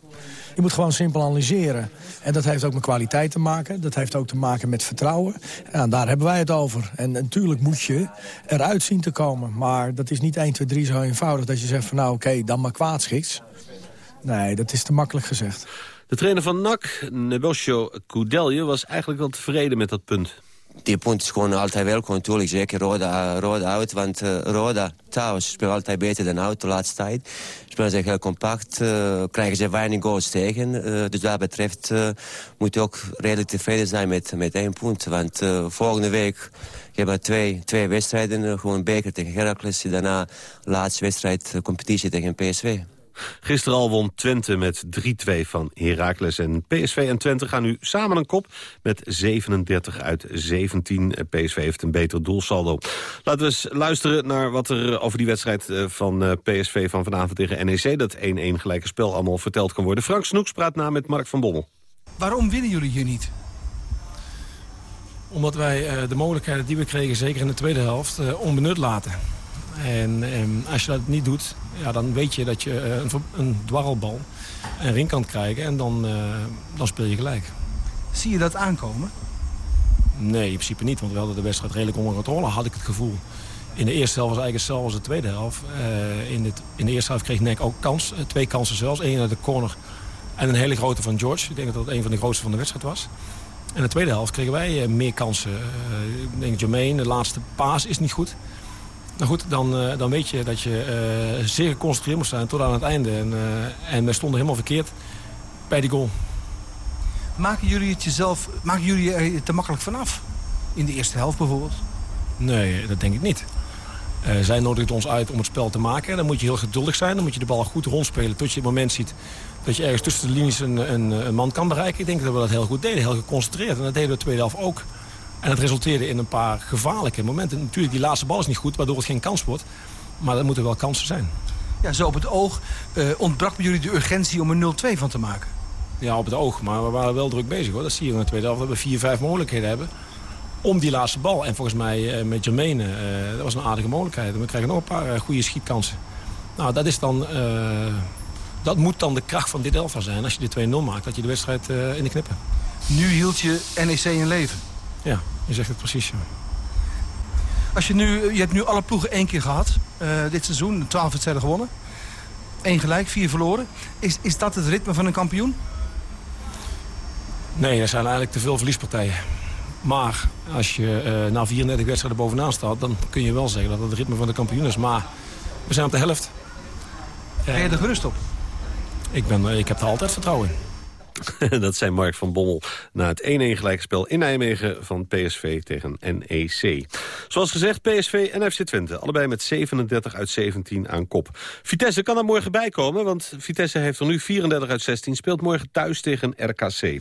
Je moet gewoon simpel analyseren. En dat heeft ook met kwaliteit te maken. Dat heeft ook te maken met vertrouwen. En daar hebben wij het over. En natuurlijk moet je eruit zien te komen. Maar dat is niet 1, 2, 3 zo eenvoudig dat je zegt van nou oké, dan maar kwaadschiks. Nee, dat is te makkelijk gezegd. De trainer van NAC, Nebosio Koudelje, was eigenlijk wel tevreden met dat punt die punt is gewoon altijd welkom natuurlijk. Zeker Roda, Roda uit, want uh, Roda thuis speelt altijd beter dan uit de laatste tijd. Spelen ze heel compact, uh, krijgen ze weinig goals tegen. Uh, dus dat betreft moet je ook redelijk tevreden zijn met, met één punt. Want volgende week hebben we twee, twee wedstrijden. gewoon beker tegen Heracles, daarna laatste wedstrijd competitie tegen PSV. Gisteren al won Twente met 3-2 van Heracles. En PSV en Twente gaan nu samen een kop met 37 uit 17. PSV heeft een beter doelsaldo. Laten we eens luisteren naar wat er over die wedstrijd van PSV van vanavond tegen NEC... dat 1-1 gelijke spel allemaal verteld kan worden. Frank Snoeks praat na met Mark van Bommel. Waarom winnen jullie hier niet? Omdat wij de mogelijkheden die we kregen, zeker in de tweede helft, onbenut laten. En, en, als je dat niet doet, ja, dan weet je dat je uh, een, een dwarrelbal een ring kan krijgen. En dan, uh, dan speel je gelijk. Zie je dat aankomen? Nee, in principe niet. Want we hadden de wedstrijd redelijk onder controle, had ik het gevoel. In de eerste helft was eigenlijk hetzelfde als de tweede helft. Uh, in, het, in de eerste helft kreeg Nek ook kans. twee kansen zelfs. Eén uit de corner en een hele grote van George. Ik denk dat dat een van de grootste van de wedstrijd was. En in de tweede helft kregen wij meer kansen. ik denk Jermaine, de laatste paas is niet goed. Nou goed, dan, uh, dan weet je dat je uh, zeer geconcentreerd moet zijn tot aan het einde. En, uh, en we stonden helemaal verkeerd bij die goal. Maken jullie het jezelf maken jullie er te makkelijk vanaf? In de eerste helft bijvoorbeeld? Nee, dat denk ik niet. zij nodigen ons uit om het spel te maken. Dan moet je heel geduldig zijn. Dan moet je de bal goed rondspelen tot je het moment ziet... dat je ergens tussen de linies een, een, een man kan bereiken. Ik denk dat we dat heel goed deden. Heel geconcentreerd. En dat deden we de tweede helft ook. En het resulteerde in een paar gevaarlijke momenten. Natuurlijk, die laatste bal is niet goed, waardoor het geen kans wordt. Maar er moeten wel kansen zijn. Ja, zo op het oog uh, ontbrak bij jullie de urgentie om er 0-2 van te maken. Ja, op het oog. Maar we waren wel druk bezig hoor. Dat zie je in de tweede helft. Dat we vier, vijf mogelijkheden hebben om die laatste bal. En volgens mij uh, met Jermaine, uh, dat was een aardige mogelijkheid. En we krijgen nog een paar goede schietkansen. Nou, dat is dan... dat moet dan de kracht van dit elftal zijn. Als je de 2-0 maakt, dat je de wedstrijd in de knippen. Nu hield je NEC in leven. Ja, je zegt het precies. Ja. Als je, nu, je hebt nu alle ploegen één keer gehad, uh, dit seizoen, 12 wedstrijden gewonnen. Eén gelijk, vier verloren. Is, is dat het ritme van een kampioen? Nee, er zijn eigenlijk te veel verliespartijen. Maar als je eh, na 34 wedstrijden bovenaan staat... dan kun je wel zeggen dat het het ritme van de kampioen is. Maar we zijn op de helft. Ben je er gerust op? Ik, ben, eh, ik heb er altijd vertrouwen in. Dat zei Mark van Bommel na het 1-1 gelijkspel in Nijmegen van PSV tegen NEC. Zoals gezegd, PSV en FC Twente. Allebei met 37 uit 17 aan kop. Vitesse kan er morgen bij komen, want Vitesse heeft er nu 34 uit 16. Speelt morgen thuis tegen RKC.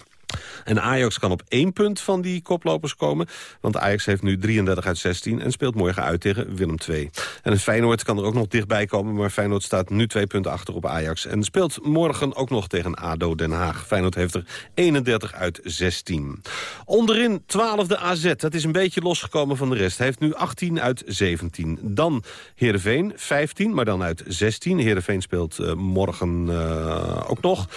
En Ajax kan op één punt van die koplopers komen. Want Ajax heeft nu 33 uit 16 en speelt morgen uit tegen Willem II. En Feyenoord kan er ook nog dichtbij komen. Maar Feyenoord staat nu twee punten achter op Ajax. En speelt morgen ook nog tegen ADO Den Haag. Feyenoord heeft er 31 uit 16. Onderin 12e AZ. Dat is een beetje losgekomen van de rest. Heeft nu 18 uit 17. Dan Heerenveen 15, maar dan uit 16. Heerenveen speelt uh, morgen uh, ook nog.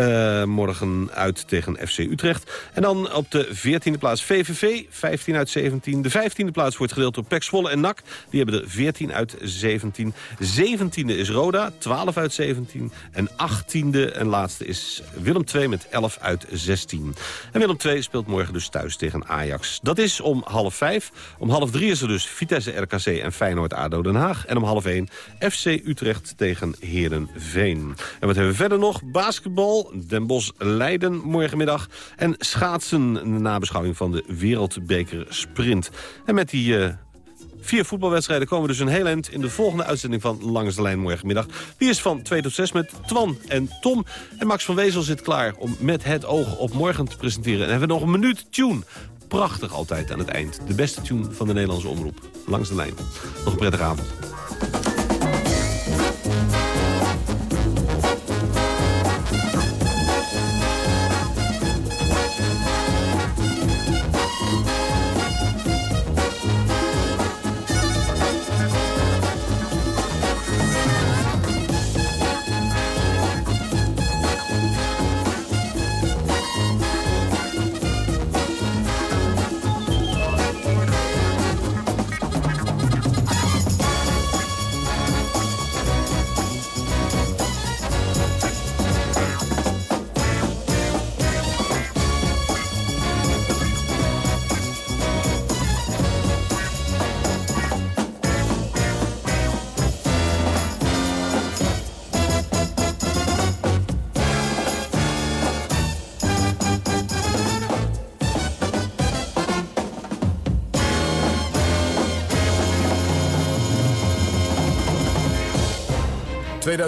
Uh, morgen uit tegen FC Utrecht. En dan op de 14e plaats VVV, 15 uit 17. De 15e plaats wordt gedeeld door Pek Zwolle en NAC. Die hebben er 14 uit 17. 17e is Roda, 12 uit 17. En 18e en laatste is Willem II met 11 uit 16. En Willem II speelt morgen dus thuis tegen Ajax. Dat is om half vijf. Om half drie is er dus Vitesse RKC en Feyenoord ADO Den Haag. En om half één FC Utrecht tegen Herenveen. En wat hebben we verder nog? Basketbal. Den Bosch Leiden morgenmiddag. En schaatsen, de nabeschouwing van de Wereldbeker Sprint. En met die uh, vier voetbalwedstrijden komen dus een heel eind... in de volgende uitzending van Langs de Lijn morgenmiddag. Die is van 2 tot 6 met Twan en Tom. En Max van Wezel zit klaar om met het oog op morgen te presenteren. En hebben we nog een minuut tune. Prachtig altijd aan het eind. De beste tune van de Nederlandse omroep. Langs de Lijn. Nog een prettige avond.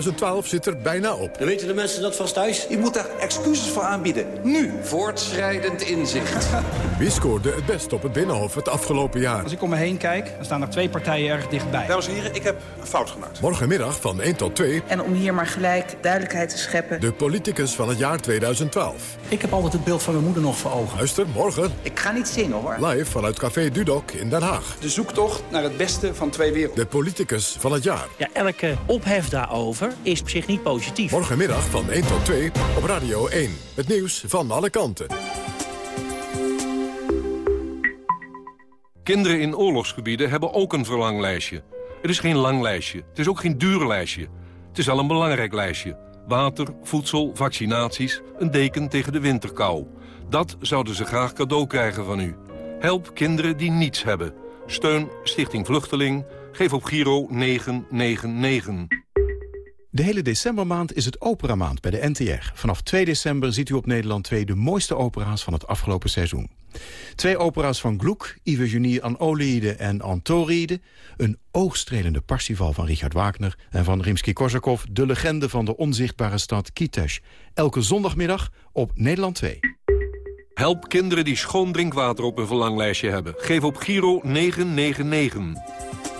...2012 zit er bijna op. Dan weten de mensen dat vast thuis. Je moet daar excuses voor aanbieden. Nu. Voortschrijdend inzicht. Wie scoorde het best op het Binnenhof het afgelopen jaar? Als ik om me heen kijk, dan staan er twee partijen erg dichtbij. Dames en heren, ik heb een fout gemaakt. Morgenmiddag van 1 tot 2... En om hier maar gelijk duidelijkheid te scheppen... de politicus van het jaar 2012. Ik heb altijd het beeld van mijn moeder nog voor ogen. Luister morgen. Ik ga niet zingen, hoor. Live vanuit Café Dudok in Den Haag. De zoektocht naar het beste van twee werelden. De politicus van het jaar. Ja, elke ophef daarover is op zich niet positief. Morgenmiddag van 1 tot 2 op Radio 1. Het nieuws van alle kanten. Kinderen in oorlogsgebieden hebben ook een verlanglijstje. Het is geen lang lijstje. Het is ook geen duur lijstje. Het is wel een belangrijk lijstje. Water, voedsel, vaccinaties, een deken tegen de winterkou. Dat zouden ze graag cadeau krijgen van u. Help kinderen die niets hebben. Steun Stichting Vluchteling. Geef op Giro 999. De hele decembermaand is het operamaand bij de NTR. Vanaf 2 december ziet u op Nederland 2 de mooiste opera's van het afgelopen seizoen. Twee opera's van Gluck, Iphigenie aan Oliede en Antoride. Een oogstrelende Parsifal van Richard Wagner. En van Rimsky-Korsakov, de legende van de onzichtbare stad Kitesh. Elke zondagmiddag op Nederland 2. Help kinderen die schoon drinkwater op hun verlanglijstje hebben. Geef op Giro 999.